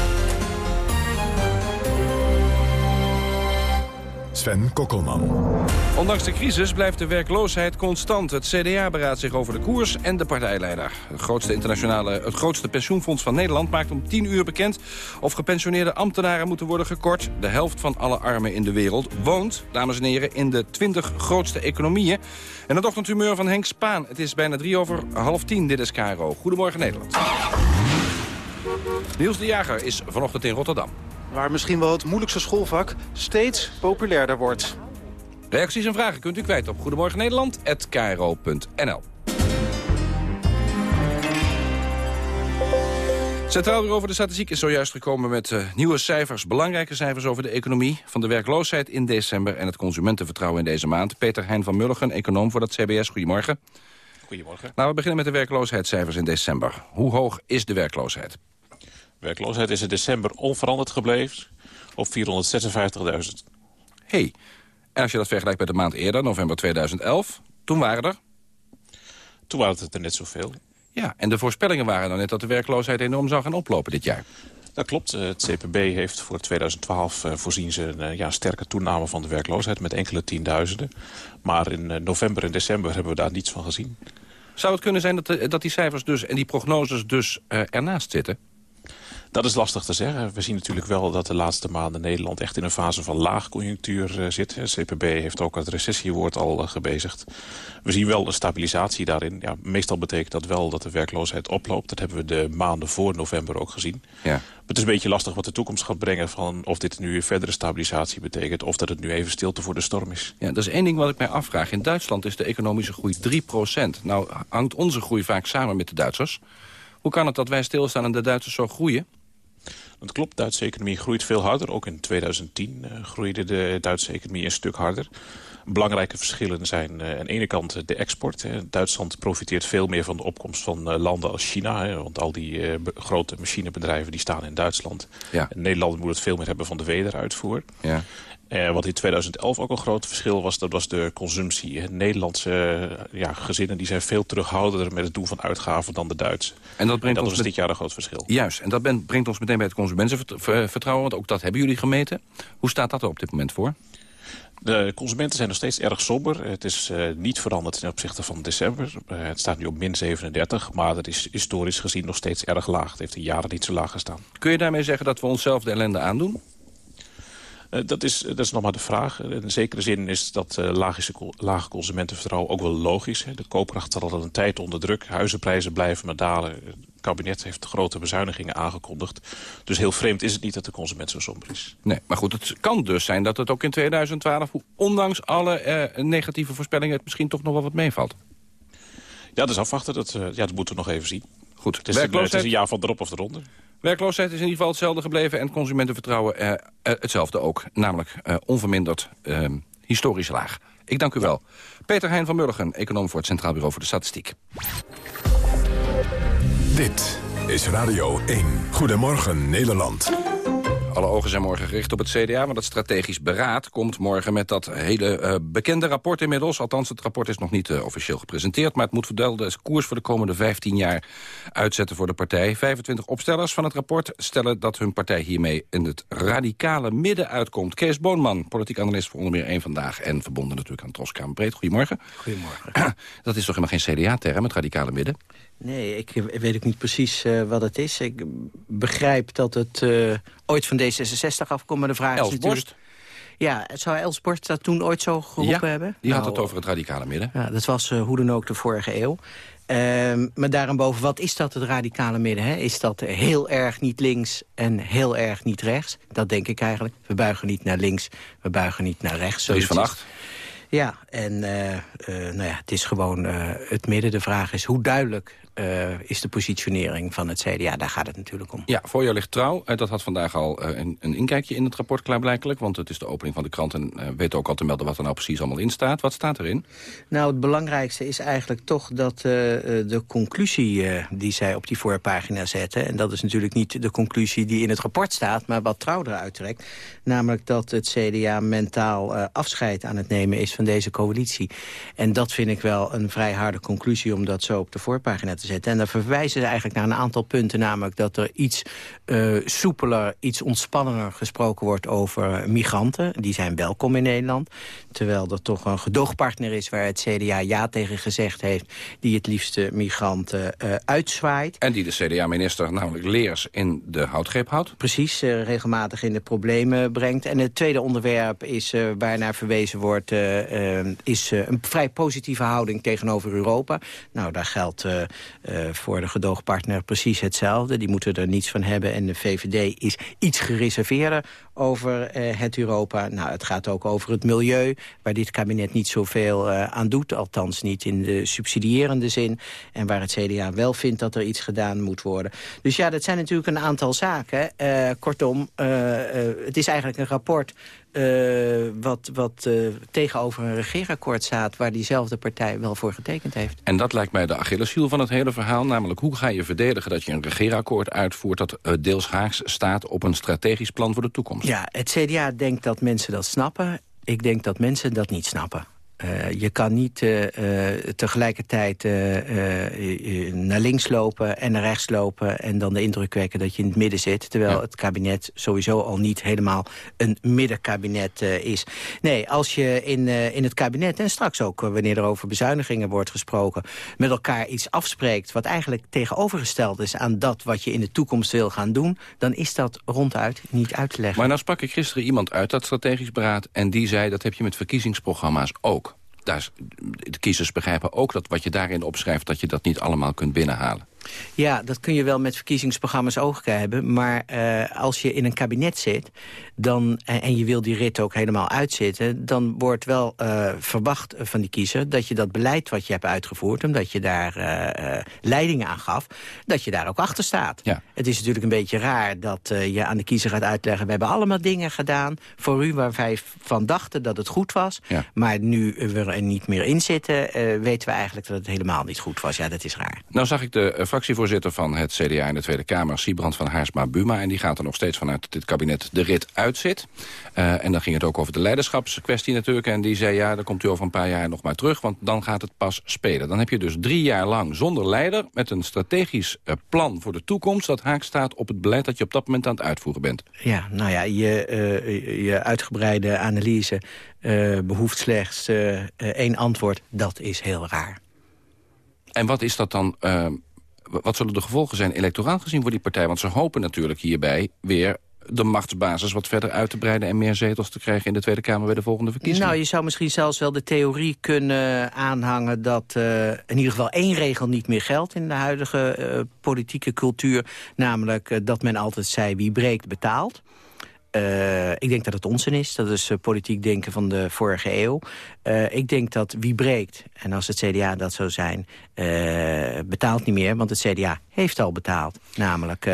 Sven Kokkelman. Ondanks de crisis blijft de werkloosheid constant. Het CDA beraadt zich over de koers en de partijleider. Het grootste, internationale, het grootste pensioenfonds van Nederland maakt om 10 uur bekend... of gepensioneerde ambtenaren moeten worden gekort. De helft van alle armen in de wereld woont, dames en heren... in de 20 grootste economieën. En het ochtendhumeur van Henk Spaan. Het is bijna drie over half tien. Dit is KRO. Goedemorgen Nederland. Niels de Jager is vanochtend in Rotterdam. Waar misschien wel het moeilijkste schoolvak steeds populairder wordt. Reacties en vragen kunt u kwijt op Goedemorgen Nederland@kro.nl. Centraal Bureau voor de Statistiek is zojuist gekomen met uh, nieuwe cijfers. Belangrijke cijfers over de economie, van de werkloosheid in december... en het consumentenvertrouwen in deze maand. Peter Hein van Mulligen, econoom voor dat CBS. Goedemorgen. Goedemorgen. Laten we beginnen met de werkloosheidscijfers in december. Hoe hoog is de werkloosheid? Werkloosheid is in december onveranderd gebleven op 456.000. Hey, en als je dat vergelijkt met de maand eerder, november 2011, toen waren er? Toen waren het er net zoveel. Ja, en de voorspellingen waren dan net dat de werkloosheid enorm zou gaan oplopen dit jaar. Dat klopt. Het CPB heeft voor 2012 uh, voorzien ze een uh, ja, sterke toename van de werkloosheid met enkele tienduizenden. Maar in november en december hebben we daar niets van gezien. Zou het kunnen zijn dat, de, dat die cijfers dus en die prognoses dus ernaast zitten? Dat is lastig te zeggen. We zien natuurlijk wel dat de laatste maanden Nederland echt in een fase van laagconjunctuur uh, zit. CPB heeft ook het recessiewoord al uh, gebezigd. We zien wel een stabilisatie daarin. Ja, meestal betekent dat wel dat de werkloosheid oploopt. Dat hebben we de maanden voor november ook gezien. Ja. Het is een beetje lastig wat de toekomst gaat brengen... van of dit nu verdere stabilisatie betekent... of dat het nu even stilte voor de storm is. Ja, dat is één ding wat ik mij afvraag. In Duitsland is de economische groei 3% Nou hangt onze groei vaak samen met de Duitsers. Hoe kan het dat wij stilstaan en de Duitsers zo groeien? Dat klopt, de Duitse economie groeit veel harder. Ook in 2010 uh, groeide de Duitse economie een stuk harder. Belangrijke verschillen zijn uh, aan de ene kant de export. Hè. Duitsland profiteert veel meer van de opkomst van uh, landen als China. Hè, want al die grote machinebedrijven die staan in Duitsland. Ja. Nederland moet het veel meer hebben van de wederuitvoer. Ja. Uh, wat in 2011 ook een groot verschil was, dat was de consumptie. Nederlandse uh, ja, gezinnen die zijn veel terughoudender met het doen van uitgaven dan de Duitse. En dat, brengt en dat ons was dit jaar een groot verschil. Juist, en dat ben, brengt ons meteen bij het consumentenvertrouwen, want ook dat hebben jullie gemeten. Hoe staat dat er op dit moment voor? De consumenten zijn nog steeds erg somber. Het is uh, niet veranderd ten opzichte van december. Uh, het staat nu op min 37, maar dat is historisch gezien nog steeds erg laag. Het heeft in jaren niet zo laag gestaan. Kun je daarmee zeggen dat we onszelf de ellende aandoen? Uh, dat, is, dat is nog maar de vraag. In zekere zin is dat uh, lage, lage consumentenvertrouwen ook wel logisch. Hè. De koopkracht staat al een tijd onder druk. Huizenprijzen blijven maar dalen. Het kabinet heeft grote bezuinigingen aangekondigd. Dus heel vreemd is het niet dat de consument zo somber is. Nee, maar goed, het kan dus zijn dat het ook in 2012... ondanks alle negatieve voorspellingen... het misschien toch nog wel wat meevalt. Ja, dat is afwachten. Dat, ja, dat moeten we nog even zien. Goed, het is, een, het is een jaar van erop of eronder. Werkloosheid is in ieder geval hetzelfde gebleven... en consumentenvertrouwen eh, eh, hetzelfde ook. Namelijk eh, onverminderd eh, historisch laag. Ik dank u wel. Peter Hein van Mulligen, econoom voor het Centraal Bureau voor de Statistiek. Dit is Radio 1. Goedemorgen Nederland. Alle ogen zijn morgen gericht op het CDA, want het strategisch beraad komt morgen met dat hele uh, bekende rapport inmiddels. Althans, het rapport is nog niet uh, officieel gepresenteerd, maar het moet verdelde koers voor de komende 15 jaar uitzetten voor de partij. 25 opstellers van het rapport stellen dat hun partij hiermee in het radicale midden uitkomt. Kees Boonman, politiek analist voor onder meer één Vandaag en verbonden natuurlijk aan Troskamer Breed. Goedemorgen. Goedemorgen. [clears throat] dat is toch helemaal geen CDA-term, het radicale midden? Nee, ik weet ook niet precies uh, wat het is. Ik begrijp dat het uh, ooit van D66 afkomt, maar de vraag Els is natuurlijk... Borst. Ja, zou Els Borst dat toen ooit zo geroepen ja, hebben? die nou, had het over het radicale midden. Ja, dat was uh, hoe dan ook de vorige eeuw. Uh, maar daarboven, wat is dat het radicale midden? Hè? Is dat heel erg niet links en heel erg niet rechts? Dat denk ik eigenlijk. We buigen niet naar links, we buigen niet naar rechts. Zoiets van acht. Ja, en uh, uh, nou ja, het is gewoon uh, het midden. De vraag is hoe duidelijk is de positionering van het CDA. Daar gaat het natuurlijk om. Ja, voor jou ligt trouw. dat had vandaag al een, een, inkijkje in het rapport klaarblijkelijk. Want het is de opening van de krant en weet ook al te melden wat er nou precies allemaal in staat. Wat staat erin? Nou, het belangrijkste is eigenlijk toch dat de conclusie die zij op die voorpagina zetten... en dat is natuurlijk niet de conclusie die in het rapport staat... maar wat trouw eruit trekt. Namelijk dat het CDA mentaal afscheid aan het nemen is van deze coalitie. En dat vind ik wel een vrij harde conclusie om dat zo op de voorpagina te zetten. En daar verwijzen ze eigenlijk naar een aantal punten. Namelijk dat er iets uh, soepeler, iets ontspannender gesproken wordt over migranten. Die zijn welkom in Nederland. Terwijl er toch een gedoogpartner is waar het CDA ja tegen gezegd heeft... die het liefste migranten uh, uitzwaait. En die de CDA-minister, namelijk Leers, in de houtgreep houdt. Precies, uh, regelmatig in de problemen brengt. En het tweede onderwerp is waarnaar verwezen wordt... Is een vrij positieve houding tegenover Europa. Nou, daar geldt uh, voor de gedoogpartner precies hetzelfde. Die moeten er niets van hebben. En de VVD is iets gereserveerder over het Europa. Nou, het gaat ook over het milieu, waar dit kabinet niet zoveel aan doet. Althans niet in de subsidierende zin. En waar het CDA wel vindt dat er iets gedaan moet worden. Dus ja, dat zijn natuurlijk een aantal zaken. kortom, het is eigenlijk een rapport... Uh, wat, wat uh, tegenover een regeerakkoord staat... waar diezelfde partij wel voor getekend heeft. En dat lijkt mij de Achilleshiel van het hele verhaal. Namelijk, hoe ga je verdedigen dat je een regeerakkoord uitvoert... dat uh, deels Haags staat op een strategisch plan voor de toekomst? Ja, het CDA denkt dat mensen dat snappen. Ik denk dat mensen dat niet snappen. Uh, je kan niet uh, uh, tegelijkertijd naar links lopen en naar rechts lopen... en dan de indruk wekken dat je in het midden zit... terwijl ja. het kabinet sowieso al niet helemaal een middenkabinet is. Nee, als je in, in het kabinet, en straks ook wanneer er over bezuinigingen wordt gesproken... met elkaar iets afspreekt wat eigenlijk tegenovergesteld is... aan dat wat je in de toekomst wil gaan doen... dan is dat ronduit niet uit te leggen. Maar nou sprak ik gisteren iemand uit dat strategisch beraad... en die zei dat heb je met verkiezingsprogramma's ook. Daar, de kiezers begrijpen ook dat wat je daarin opschrijft... dat je dat niet allemaal kunt binnenhalen. Ja, dat kun je wel met verkiezingsprogramma's oog hebben. Maar uh, als je in een kabinet zit dan, en je wil die rit ook helemaal uitzitten... dan wordt wel uh, verwacht van die kiezer dat je dat beleid wat je hebt uitgevoerd... omdat je daar uh, leidingen aan gaf, dat je daar ook achter staat. Ja. Het is natuurlijk een beetje raar dat je aan de kiezer gaat uitleggen... we hebben allemaal dingen gedaan voor u waar wij van dachten dat het goed was... Ja. maar nu we er niet meer in zitten, weten we eigenlijk dat het helemaal niet goed was. Ja, dat is raar. Nou zag ik de fractievoorzitter van het CDA in de Tweede Kamer... Siebrand van Haarsma-Buma. En die gaat er nog steeds vanuit dat dit kabinet de rit uitzit. Uh, en dan ging het ook over de leiderschapskwestie natuurlijk. En die zei, ja, dan komt u over een paar jaar nog maar terug... want dan gaat het pas spelen. Dan heb je dus drie jaar lang zonder leider... met een strategisch uh, plan voor de toekomst... dat haak staat op het beleid dat je op dat moment aan het uitvoeren bent. Ja, nou ja, je, uh, je uitgebreide analyse behoeft slechts één antwoord. Dat is heel raar. En wat is dat dan wat zullen de gevolgen zijn electoraal gezien voor die partij? Want ze hopen natuurlijk hierbij weer de machtsbasis wat verder uit te breiden... en meer zetels te krijgen in de Tweede Kamer bij de volgende verkiezingen? Nou, je zou misschien zelfs wel de theorie kunnen aanhangen... dat uh, in ieder geval één regel niet meer geldt in de huidige uh, politieke cultuur. Namelijk uh, dat men altijd zei wie breekt betaalt. Ik denk dat het onzin is. Dat is politiek denken van de vorige eeuw. Ik denk dat wie breekt, en als het CDA dat zou zijn... betaalt niet meer, want het CDA heeft al betaald. Namelijk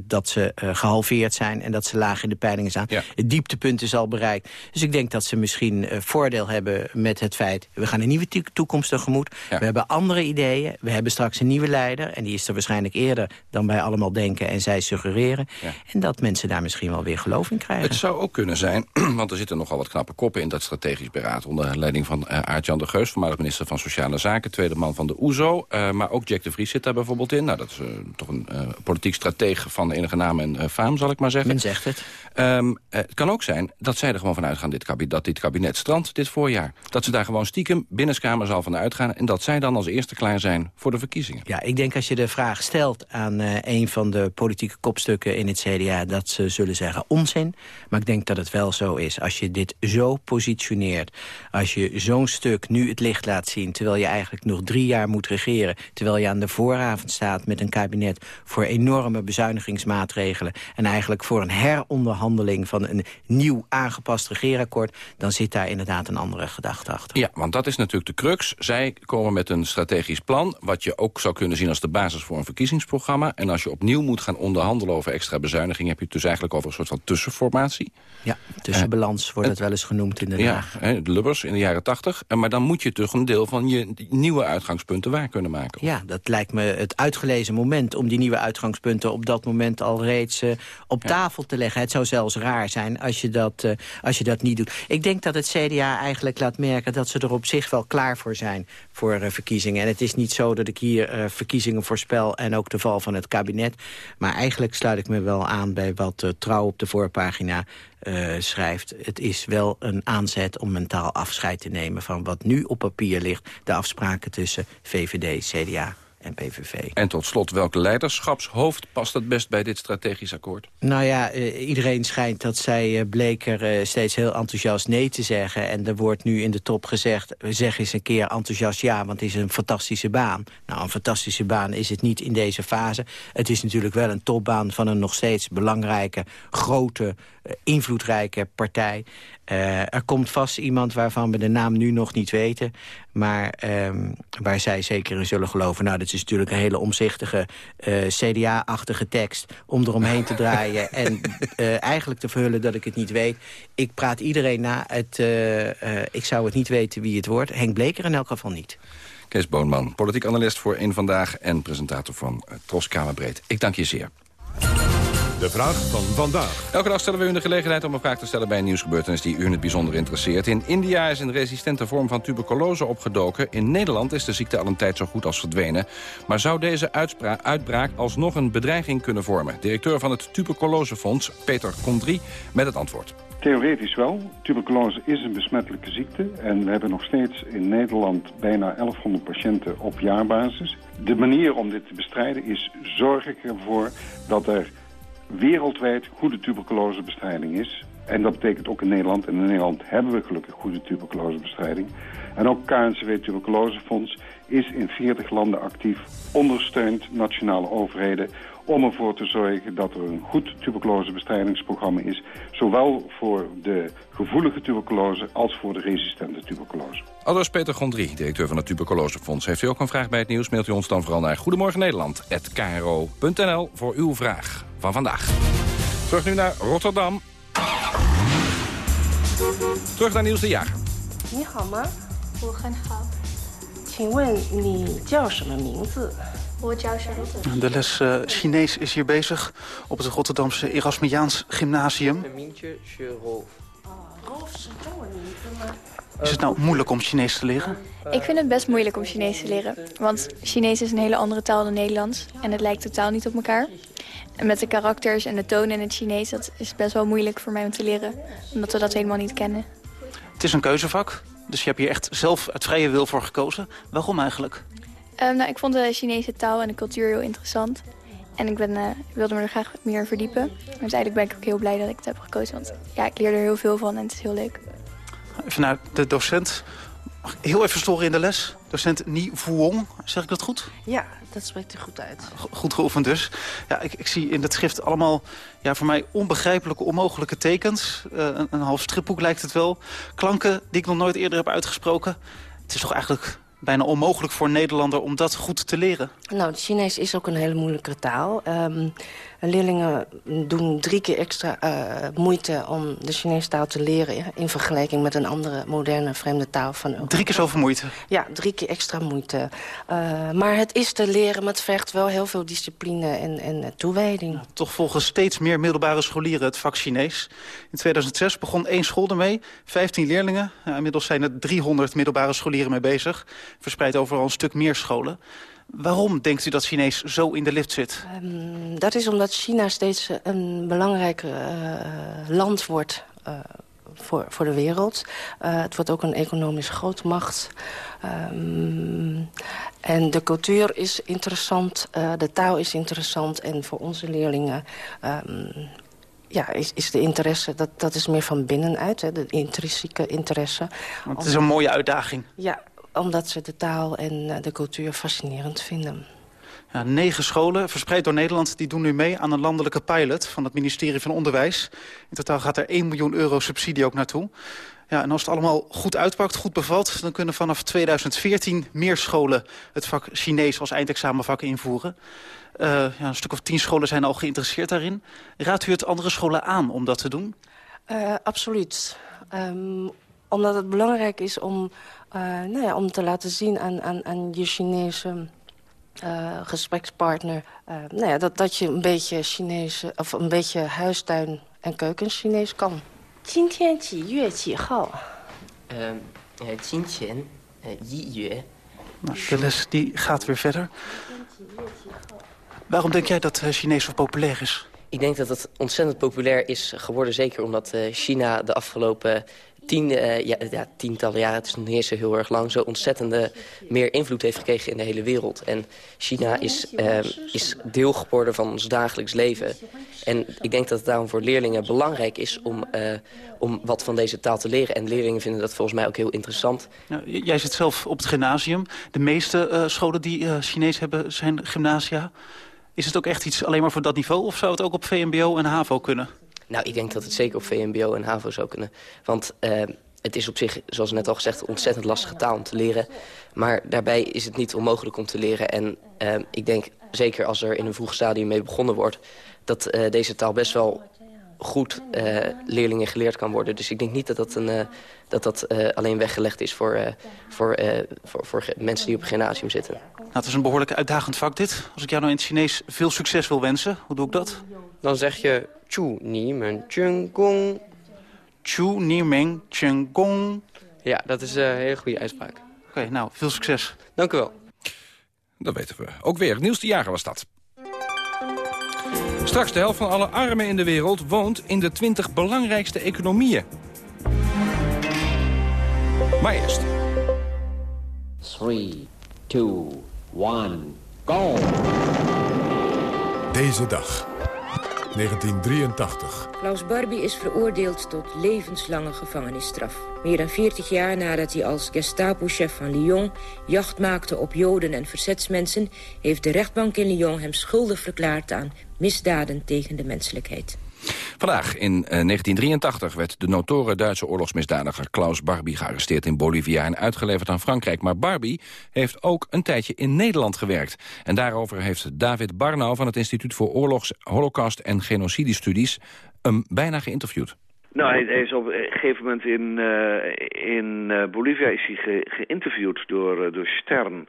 dat ze gehalveerd zijn en dat ze laag in de peilingen staan. Ja. Het dieptepunt is al bereikt. Dus ik denk dat ze misschien voordeel hebben met het feit... we gaan een nieuwe toekomst tegemoet. Ja. We hebben andere ideeën. We hebben straks een nieuwe leider. En die is er waarschijnlijk eerder dan wij allemaal denken en zij suggereren. Ja. En dat mensen daar misschien wel weer geloof in krijgen. Het zou ook kunnen zijn, [clears throat] want er zitten nogal wat knappe koppen in dat strategisch beraad... onder leiding van uh, Aart-Jan de Geus, voormalig minister van Sociale Zaken... tweede man van de OESO, uh, maar ook Jack de Vries zit daar bijvoorbeeld in. Nou, dat is uh, toch een politiek stratege van enige naam en faam, zal ik maar zeggen. Men zegt het. Um, het kan ook zijn dat zij er gewoon van uitgaan dit kabinet, dat dit kabinet strandt dit voorjaar. Dat ze daar gewoon stiekem binnenskamer zal van uitgaan... en dat zij dan als eerste klaar zijn voor de verkiezingen. Ja, ik denk als je de vraag stelt aan een van de politieke kopstukken in het CDA... dat ze zullen zeggen onzin. Maar ik denk dat het wel zo is. Als je dit zo positioneert, als je zo'n stuk nu het licht laat zien... terwijl je eigenlijk nog drie jaar moet regeren... terwijl je aan de vooravond staat met een kabinet... voor enorme bezuinigingsmaatregelen... en eigenlijk voor een heronderhandeling van een nieuw aangepast regeerakkoord... dan zit daar inderdaad een andere gedachte achter. Ja, want dat is natuurlijk de crux. Zij komen met een strategisch plan... wat je ook zou kunnen zien als de basis voor een verkiezingsprogramma. En als je opnieuw moet gaan onderhandelen over extra bezuiniging... heb je het dus eigenlijk over een soort van tussenformatie. Ja, tussenbalans uh, wordt het wel eens genoemd in de Ja, de Lubbers in de jaren tachtig. Maar dan moet je toch een deel van je nieuwe uitgangspunten waar kunnen maken. Ja, dat lijkt me het uitgelezen moment om die nieuwe uitgangspunten... op dat moment al reeds uh, op ja. tafel te leggen. Het zou zelfs raar zijn als je, dat, uh, als je dat niet doet. Ik denk dat het CDA eigenlijk laat merken dat ze er op zich wel klaar voor zijn... voor verkiezingen. En het is niet zo dat ik hier verkiezingen voorspel... en ook de val van het kabinet. Maar eigenlijk sluit ik me wel aan bij wat Trouw op de voorpagina uh, schrijft. Het is wel een aanzet om mentaal afscheid te nemen... van wat nu op papier ligt. De afspraken tussen VVD, CDA en PVV. En tot slot, welk leiderschapshoofd past het best bij dit strategisch akkoord? Nou ja, uh, iedereen schijnt dat zij uh, Bleker uh, steeds heel enthousiast nee te zeggen. En er wordt nu in de top gezegd, zeg eens een keer enthousiast ja... want het is een fantastische baan. Nou, een fantastische baan is het niet in deze fase. Het is natuurlijk wel een topbaan van een nog steeds belangrijke, grote... invloedrijke partij. er komt vast iemand waarvan we de naam nu nog niet weten... maar um, waar zij zeker in zullen geloven. Nou, dat is natuurlijk een hele omzichtige uh, CDA-achtige tekst... om eromheen te draaien [laughs] en uh, eigenlijk te verhullen dat ik het niet weet. Ik praat iedereen na. Het, uh, ik zou het niet weten wie het wordt. Henk Bleker in elk geval niet. Kees Boonman, politiek analist voor Eén Vandaag... en presentator van Tros Kamerbreed. Ik dank je zeer. De vraag van vandaag. Elke dag stellen we u de gelegenheid om een vraag te stellen bij een nieuwsgebeurtenis die u in het bijzonder interesseert. In India is een resistente vorm van tuberculose opgedoken. In Nederland is de ziekte al een tijd zo goed als verdwenen. Maar zou deze uitbraak alsnog een bedreiging kunnen vormen? Directeur van het Tuberculosefonds, Peter Kondri, met het antwoord. Theoretisch wel. Tuberculose is een besmettelijke ziekte. En we hebben nog steeds in Nederland bijna 1100 patiënten op jaarbasis. De manier om dit te bestrijden is zorg ik ervoor dat er wereldwijd goede tuberculosebestrijding is. En dat betekent ook in Nederland. En in Nederland hebben we gelukkig goede tuberculosebestrijding. En ook KNCW Tuberculosefonds is in 40 landen actief, ondersteunt nationale overheden om ervoor te zorgen dat er een goed tuberculosebestrijdingsprogramma is. Zowel voor de gevoelige tuberculose als voor de resistente tuberculose. Aldus Peter Gondry, directeur van het Tuberculosefonds. Heeft u ook een vraag bij het nieuws, mailt u ons dan vooral naar Goedemorgen Nederland@kro.nl voor uw vraag van vandaag. Terug nu naar Rotterdam. Terug naar Niels de Jager. 你好吗？我很好。请问你叫什么名字？ De les uh, Chinees is hier bezig op het Rotterdamse Erasmiaans Gymnasium. Is het nou moeilijk om Chinees te leren? Ik vind het best moeilijk om Chinees te leren. Want Chinees is een hele andere taal dan Nederlands. En het lijkt totaal niet op elkaar. En met de karakters en de toon in het Chinees... dat is best wel moeilijk voor mij om te leren. Omdat we dat helemaal niet kennen. Het is een keuzevak. Dus je hebt hier echt zelf uit vrije wil voor gekozen. Waarom eigenlijk? Um, nou, ik vond de Chinese taal en de cultuur heel interessant. En ik, ben, uh, ik wilde me er graag meer verdiepen. Dus eigenlijk ben ik ook heel blij dat ik het heb gekozen. Want ja, ik leer er heel veel van en het is heel leuk. Even naar de docent. Mag ik heel even storen in de les? Docent Ni Vuong, zeg ik dat goed? Ja, dat spreekt u goed uit. Goed geoefend dus. Ja, ik, ik zie in het schrift allemaal ja, voor mij onbegrijpelijke, onmogelijke tekens. Uh, een, een half stripboek lijkt het wel. Klanken die ik nog nooit eerder heb uitgesproken. Het is toch eigenlijk bijna onmogelijk voor Nederlander om dat goed te leren? Nou, het Chinees is ook een hele moeilijke taal. Um, leerlingen doen drie keer extra uh, moeite om de Chinese taal te leren... Ja, in vergelijking met een andere moderne vreemde taal van Europa. Drie keer zoveel moeite? Ja, drie keer extra moeite. Uh, maar het is te leren, maar het vergt wel heel veel discipline en, en toewijding. Nou, toch volgen steeds meer middelbare scholieren het vak Chinees. In 2006 begon één school ermee, 15 leerlingen. Inmiddels zijn er 300 middelbare scholieren mee bezig. Verspreid overal een stuk meer scholen. Waarom denkt u dat Chinees zo in de lift zit? Um, dat is omdat China steeds een belangrijk uh, land wordt uh, voor, voor de wereld. Uh, het wordt ook een economisch grootmacht. Um, en de cultuur is interessant, de taal is interessant. En voor onze leerlingen um, ja, is, is de interesse, dat, dat is meer van binnenuit, hè, de intrinsieke interesse. Want het is een mooie uitdaging. Ja, omdat ze de taal en de cultuur fascinerend vinden. Ja, negen scholen, verspreid door Nederland, die doen nu mee aan een landelijke pilot van het ministerie van Onderwijs. In totaal gaat er 1 miljoen euro subsidie ook naartoe. Ja, en als het allemaal goed uitpakt, goed bevalt... dan kunnen vanaf 2014 meer scholen het vak Chinees als eindexamenvak invoeren. Uh, ja, een stuk of tien scholen zijn al geïnteresseerd daarin. Raadt u het andere scholen aan om dat te doen? Uh, absoluut. Um, omdat het belangrijk is om, uh, nou ja, om te laten zien aan, aan, aan je Chinese uh, gesprekspartner... Uh, nou ja, dat, dat je een beetje Chinese, of een beetje huistuin- en keuken-Chinees kan. 今天几月几号？呃，呃，今天呃一月。 Nou, de les die gaat weer verder. Waarom denk jij dat Chinees zo populair is? Ik denk dat het ontzettend populair is geworden. Zeker omdat uh, China de afgelopen tien, uh, ja, ja, tientallen jaren... het is nog niet eens heel erg lang... zo ontzettende meer invloed heeft gekregen in de hele wereld. En China is, uh, is deel geworden van ons dagelijks leven. En ik denk dat het daarom voor leerlingen belangrijk is... om, uh, om wat van deze taal te leren. En leerlingen vinden dat volgens mij ook heel interessant. Ja, jij zit zelf op het gymnasium. De meeste scholen die Chinees hebben zijn gymnasia... Is het ook echt iets alleen maar voor dat niveau? Of zou het ook op VMBO en HAVO kunnen? Nou, ik denk dat het zeker op VMBO en HAVO zou kunnen. Want uh, het is op zich, zoals net al gezegd, een ontzettend lastige taal om te leren. Maar daarbij is het niet onmogelijk om te leren. En uh, ik denk, zeker als er in een vroeg stadium mee begonnen wordt... dat uh, deze taal best wel goed uh, leerlingen geleerd kan worden. Dus ik denk niet dat dat, een, uh, dat, dat uh, alleen weggelegd is voor, voor, voor, voor mensen die op een gymnasium zitten. Nou, het is een behoorlijk uitdagend vak dit. Als ik jou nou in het Chinees veel succes wil wensen, hoe doe ik dat? Dan zeg je chu ni men chun gong. Chu ni men chun gong. Ja, dat is een hele goede uitspraak. Oké, nou, veel succes. Dank u wel. Dat weten we ook weer. Niels de Jager was dat. Straks de helft van alle armen in de wereld woont in de 20 belangrijkste economieën. Maar eerst. 3, 2, 1, go! Deze dag. 1983. Klaus Barbie is veroordeeld tot levenslange gevangenisstraf. Meer dan 40 jaar nadat hij als Gestapo-chef van Lyon... jacht maakte op Joden en verzetsmensen... heeft de rechtbank in Lyon hem schuldig verklaard aan misdaden tegen de menselijkheid. Vandaag in 1983 werd de notoren Duitse oorlogsmisdadiger Klaus Barbie gearresteerd in Bolivia en uitgeleverd aan Frankrijk. Maar Barbie heeft ook een tijdje in Nederland gewerkt. En daarover heeft David Barnau van het Instituut voor Oorlogs, Holocaust en Genocidestudies hem bijna geïnterviewd. Nou, hij, is op een gegeven moment in, uh, in uh, Bolivia is hij ge, geïnterviewd door, door Stern.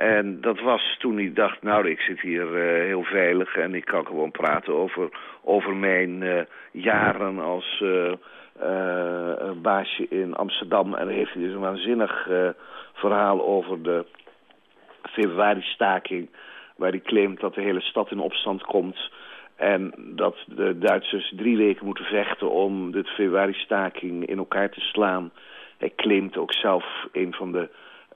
En dat was toen hij dacht, nou, ik zit hier uh, heel veilig en ik kan gewoon praten over, over mijn uh, jaren als uh, baasje in Amsterdam. En heeft hij dus een waanzinnig verhaal over de februari-staking, waar hij claimt dat de hele stad in opstand komt. En dat de Duitsers drie weken moeten vechten om de februari-staking in elkaar te slaan. Hij claimt ook zelf een van de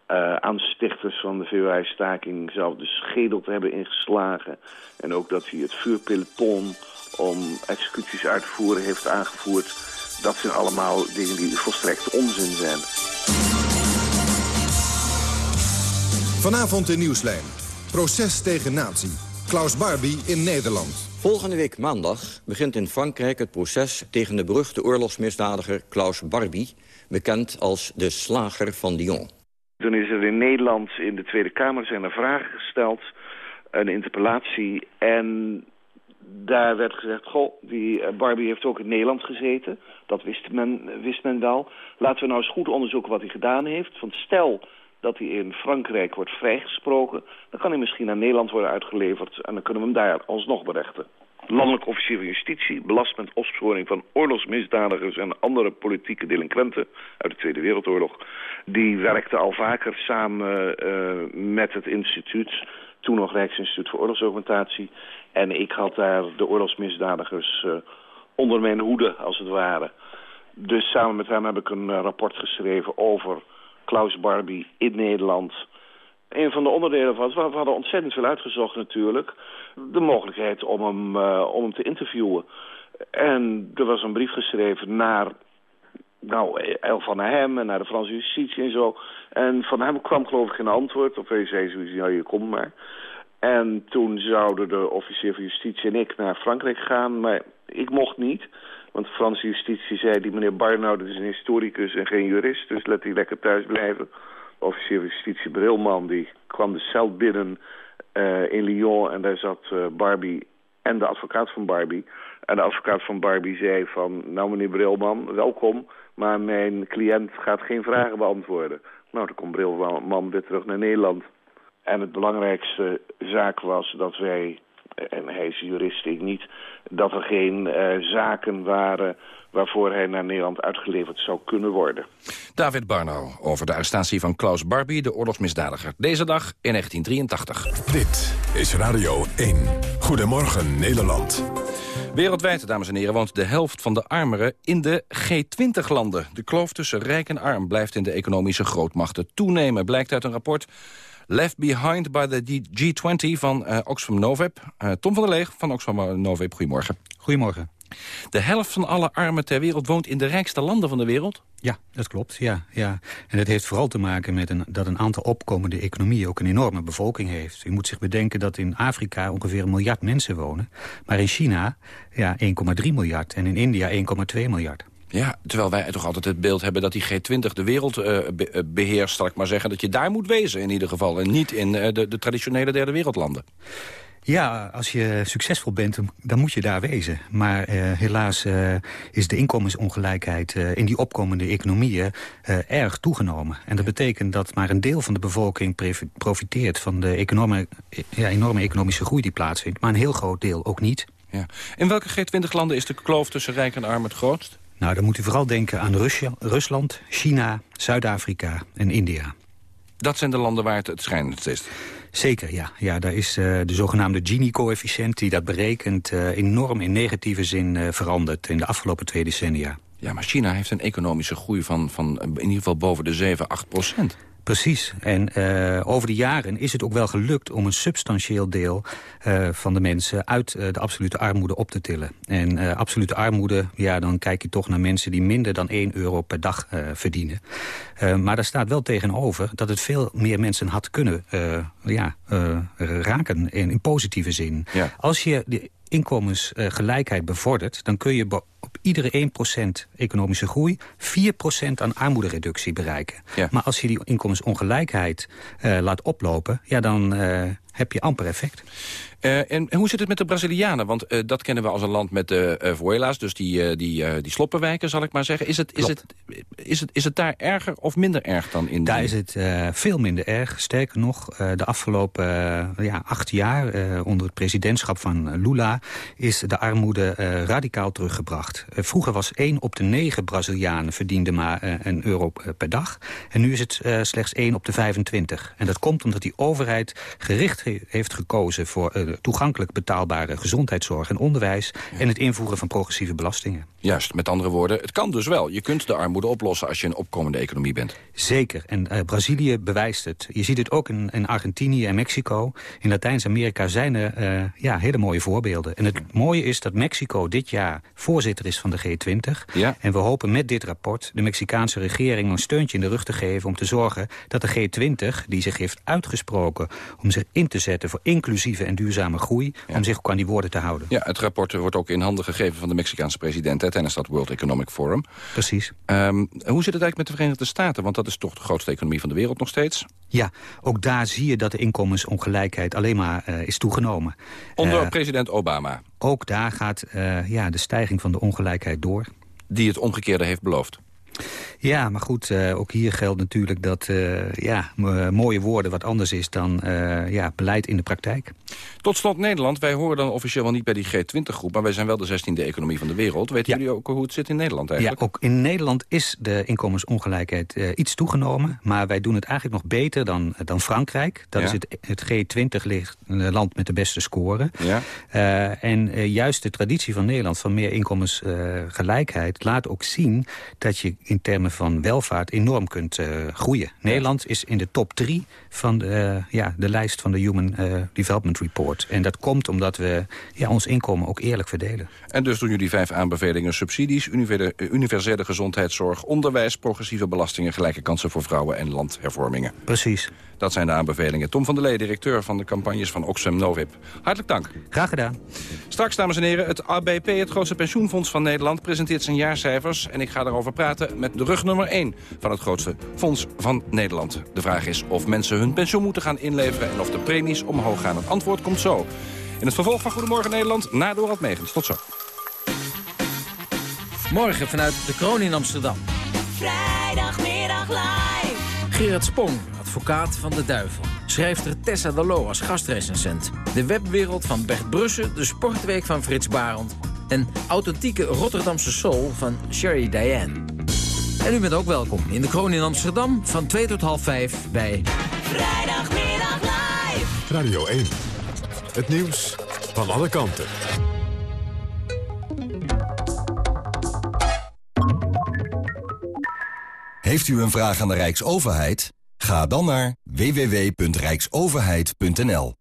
uh, aanstichters van de februari-staking zelf de schedel te hebben ingeslagen. En ook dat hij het vuurpeloton om executies uit te voeren heeft aangevoerd. Dat zijn allemaal dingen die volstrekt onzin zijn. Vanavond de Nieuwslijn. Proces tegen nazi. Klaus Barbie in Nederland. Volgende week maandag begint in Frankrijk het proces tegen de beruchte oorlogsmisdadiger Klaus Barbie, bekend als de slager van Lyon. Toen is er in Nederland in de Tweede Kamer zijn er vragen gesteld, een interpellatie. En daar werd gezegd, goh, die Barbie heeft ook in Nederland gezeten. Dat wist men, wist men wel. Laten we nou eens goed onderzoeken wat hij gedaan heeft. Want stel dat hij in Frankrijk wordt vrijgesproken... dan kan hij misschien naar Nederland worden uitgeleverd... en dan kunnen we hem daar alsnog berechten. Landelijk officier van justitie belast met opsporing van oorlogsmisdadigers en andere politieke delinquenten uit de Tweede Wereldoorlog. Die werkte al vaker samen uh, met het instituut, toen nog Rijksinstituut voor Oorlogsdocumentatie. En ik had daar de oorlogsmisdadigers uh, onder mijn hoede, als het ware. Dus samen met hem heb ik een uh, rapport geschreven over Klaus Barbie in Nederland een van de onderdelen was, we hadden ontzettend veel uitgezocht natuurlijk, de mogelijkheid om hem, uh, om hem te interviewen. En er was een brief geschreven naar, nou, van naar hem en naar de Franse justitie en zo. En van hem kwam geloof ik geen antwoord, of hij zei zoiets, ja, je komt maar. En toen zouden de officier van justitie en ik naar Frankrijk gaan, maar ik mocht niet. Want de Franse justitie zei, die meneer Barnau, dat is een historicus en geen jurist, dus let hij lekker thuis blijven officier van justitie Brilman, die kwam de cel binnen uh, in Lyon en daar zat uh, Barbie en de advocaat van Barbie. En de advocaat van Barbie zei van, nou meneer Brilman, welkom, maar mijn cliënt gaat geen vragen beantwoorden. Nou, toen komt Brilman weer terug naar Nederland. En het belangrijkste zaak was dat wij, en hij is jurist, ik niet, dat er geen uh, zaken waren waarvoor hij naar Nederland uitgeleverd zou kunnen worden. David Barnau over de arrestatie van Klaus Barbie, de oorlogsmisdadiger. Deze dag in 1983. Dit is Radio 1. Goedemorgen Nederland. Wereldwijd, dames en heren, woont de helft van de armeren in de G20-landen. De kloof tussen rijk en arm blijft in de economische grootmachten toenemen... blijkt uit een rapport Left Behind by the G20 van uh, Oxfam Novib. Uh, Tom van der Leeg van Oxfam Novib, goedemorgen. Goedemorgen. De helft van alle armen ter wereld woont in de rijkste landen van de wereld? Ja, dat klopt. Ja, ja. En dat heeft vooral te maken met een, dat een aantal opkomende economieën ook een enorme bevolking heeft. U moet zich bedenken dat in Afrika ongeveer een miljard mensen wonen. Maar in China ja, 1,3 miljard en in India 1,2 miljard. Ja, terwijl wij toch altijd het beeld hebben dat die G20 de wereld uh, be beheerst, zal ik maar zeggen. Dat je daar moet wezen in ieder geval. En niet in uh, de, de traditionele derde wereldlanden. Ja, als je succesvol bent, dan moet je daar wezen. Maar uh, helaas uh, is de inkomensongelijkheid uh, in die opkomende economieën erg toegenomen. En dat betekent dat maar een deel van de bevolking profiteert van de enorme, ja, enorme economische groei die plaatsvindt. Maar een heel groot deel ook niet. Ja. In welke G20-landen is de kloof tussen rijk en arm het grootst? Nou, dan moet u vooral denken aan Rusland, China, Zuid-Afrika en India. Dat zijn de landen waar het het schijnendst is? Zeker, ja. ja daar is uh, de zogenaamde Gini-coëfficiënt die dat berekent... Uh, enorm in negatieve zin uh, veranderd in de afgelopen twee decennia. Ja, maar China heeft een economische groei van, van in ieder geval boven de 7, 8 procent. Precies. En uh, over de jaren is het ook wel gelukt om een substantieel deel uh, van de mensen uit uh, de absolute armoede op te tillen. En absolute armoede, ja, dan kijk je toch naar mensen die minder dan 1 euro per dag verdienen. maar daar staat wel tegenover dat het veel meer mensen had kunnen ja, raken in, in positieve zin. Ja. Als je de inkomensgelijkheid bevordert, dan kun je iedere 1% economische groei 4% aan armoedereductie bereiken. Ja. Maar als je die inkomensongelijkheid uh, laat oplopen, ja, dan uh, heb je amper effect. Uh, en hoe zit het met de Brazilianen? Want uh, dat kennen we als een land met de uh, favelas, dus die, die, die sloppenwijken, zal ik maar zeggen. Is het, is, het, is, het, is het daar erger of minder erg dan in Daar is het veel minder erg. Sterker nog, de afgelopen ja, acht jaar onder het presidentschap van Lula... is de armoede radicaal teruggebracht. vroeger was één op de negen Brazilianen verdiende maar een euro per dag. En nu is het slechts één op de 25. En dat komt omdat die overheid gericht heeft gekozen voor toegankelijk betaalbare gezondheidszorg en onderwijs... Ja. en het invoeren van progressieve belastingen. Juist, met andere woorden, het kan dus wel. Je kunt de armoede oplossen als je een opkomende economie bent. Zeker, en uh, Brazilië bewijst het. Je ziet het ook in, in Argentinië en Mexico. In Latijns-Amerika zijn er uh, ja, hele mooie voorbeelden. En het mooie is dat Mexico dit jaar voorzitter is van de G20. Ja. En we hopen met dit rapport de Mexicaanse regering een steuntje in de rug te geven... om te zorgen dat de G20, die zich heeft uitgesproken... om zich in te zetten voor inclusieve en duurzame groei... Ja. om zich ook aan die woorden te houden. Ja, het rapport wordt ook in handen gegeven van de Mexicaanse president... Hè, tijdens dat World Economic Forum. Precies. Um, hoe zit het eigenlijk met de Verenigde Staten? Want dat is toch de grootste economie van de wereld nog steeds? Ja, ook daar zie je dat de inkomensongelijkheid alleen maar uh, is toegenomen. Onder uh, president Obama? Ook daar gaat uh, ja, de stijging van de ongelijkheid door. Die het omgekeerde heeft beloofd? Ja, maar goed, uh, ook hier geldt natuurlijk dat uh, ja, mooie woorden wat anders is dan uh, ja, beleid in de praktijk. Tot slot Nederland. Wij horen dan officieel wel niet bij die G20-groep... maar wij zijn wel de 16e economie van de wereld. Weten ja. jullie ook hoe het zit in Nederland eigenlijk? Ja, ook in Nederland is de inkomensongelijkheid iets toegenomen... maar wij doen het eigenlijk nog beter dan, dan Frankrijk. Dat ja. is het, het G20-land met de beste score. Ja. en juist de traditie van Nederland van meer inkomensgelijkheid... laat ook zien dat je in termen van welvaart enorm kunt uh, groeien. Nederland is in de top drie van de, uh, ja, de lijst van de Human uh, Development Report. En dat komt omdat we ja, ons inkomen ook eerlijk verdelen. En dus doen jullie vijf aanbevelingen subsidies, universele gezondheidszorg, onderwijs, progressieve belastingen, gelijke kansen voor vrouwen en landhervormingen. Precies. Dat zijn de aanbevelingen. Tom van der Lee, directeur van de campagnes van Oxfam Novib. Hartelijk dank. Graag gedaan. Straks, dames en heren, het ABP, het grootste pensioenfonds van Nederland... presenteert zijn jaarcijfers en ik ga daarover praten met de rug nummer 1... van het grootste fonds van Nederland. De vraag is of mensen hun pensioen moeten gaan inleveren... en of de premies omhoog gaan. Het antwoord komt zo. In het vervolg van Goedemorgen Nederland, na Dorald Megens. Tot zo. Morgen vanuit de Kroon in Amsterdam. Vrijdagmiddag live. Gerard Spong, advocaat van de duivel. Schrijfster Tessa Dallo als gastrecensent. De webwereld van Bert Brussen, de sportweek van Frits Barend... en authentieke Rotterdamse soul van Sherry Diane. En u bent ook welkom in de Kroon in Amsterdam van 2 tot half 5 bij... Vrijdagmiddag live. Radio 1. Het nieuws van alle kanten. Heeft u een vraag aan de Rijksoverheid? Ga dan naar www.rijksoverheid.nl.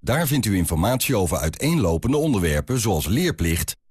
Daar vindt u informatie over uiteenlopende onderwerpen zoals leerplicht,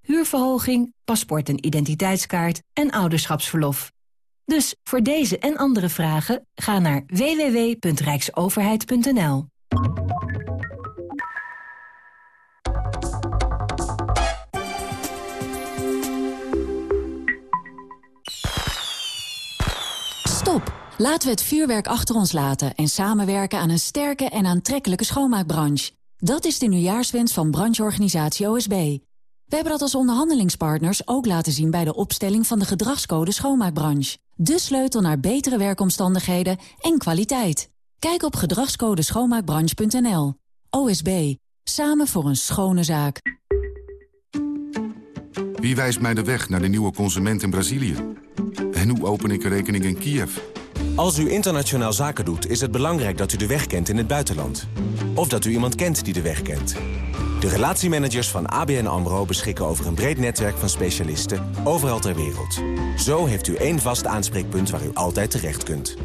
huurverhoging, paspoort en identiteitskaart en ouderschapsverlof. Dus voor deze en andere vragen ga naar www.rijksoverheid.nl. Stop! Laten we het vuurwerk achter ons laten en samenwerken aan een sterke en aantrekkelijke schoonmaakbranche. Dat is de nieuwjaarswens van brancheorganisatie OSB. We hebben dat als onderhandelingspartners ook laten zien bij de opstelling van de gedragscode schoonmaakbranche. De sleutel naar betere werkomstandigheden en kwaliteit. Kijk op gedragscodeschoonmaakbranche.nl. OSB. Samen voor een schone zaak. Wie wijst mij de weg naar de nieuwe consument in Brazilië? En hoe open ik een rekening in Kiev? Als u internationaal zaken doet, is het belangrijk dat u de weg kent in het buitenland. Of dat u iemand kent die de weg kent. De relatiemanagers van ABN AMRO beschikken over een breed netwerk van specialisten overal ter wereld. Zo heeft u één vast aanspreekpunt waar u altijd terecht kunt.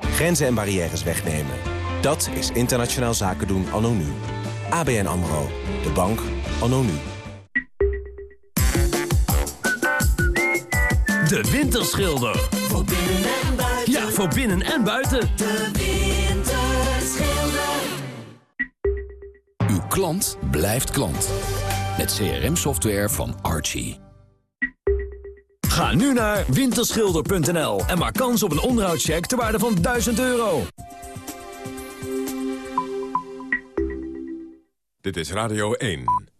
Grenzen en barrières wegnemen. Dat is internationaal zaken doen anno nu. ABN AMRO. De bank anno nu. De Winterschilder. Voor binnen en buiten. Ja, voor binnen en buiten. De klant blijft klant. Met CRM-software van Archie. Ga nu naar winterschilder.nl en maak kans op een onderhoudscheck ter waarde van 1000 euro. Dit is Radio 1.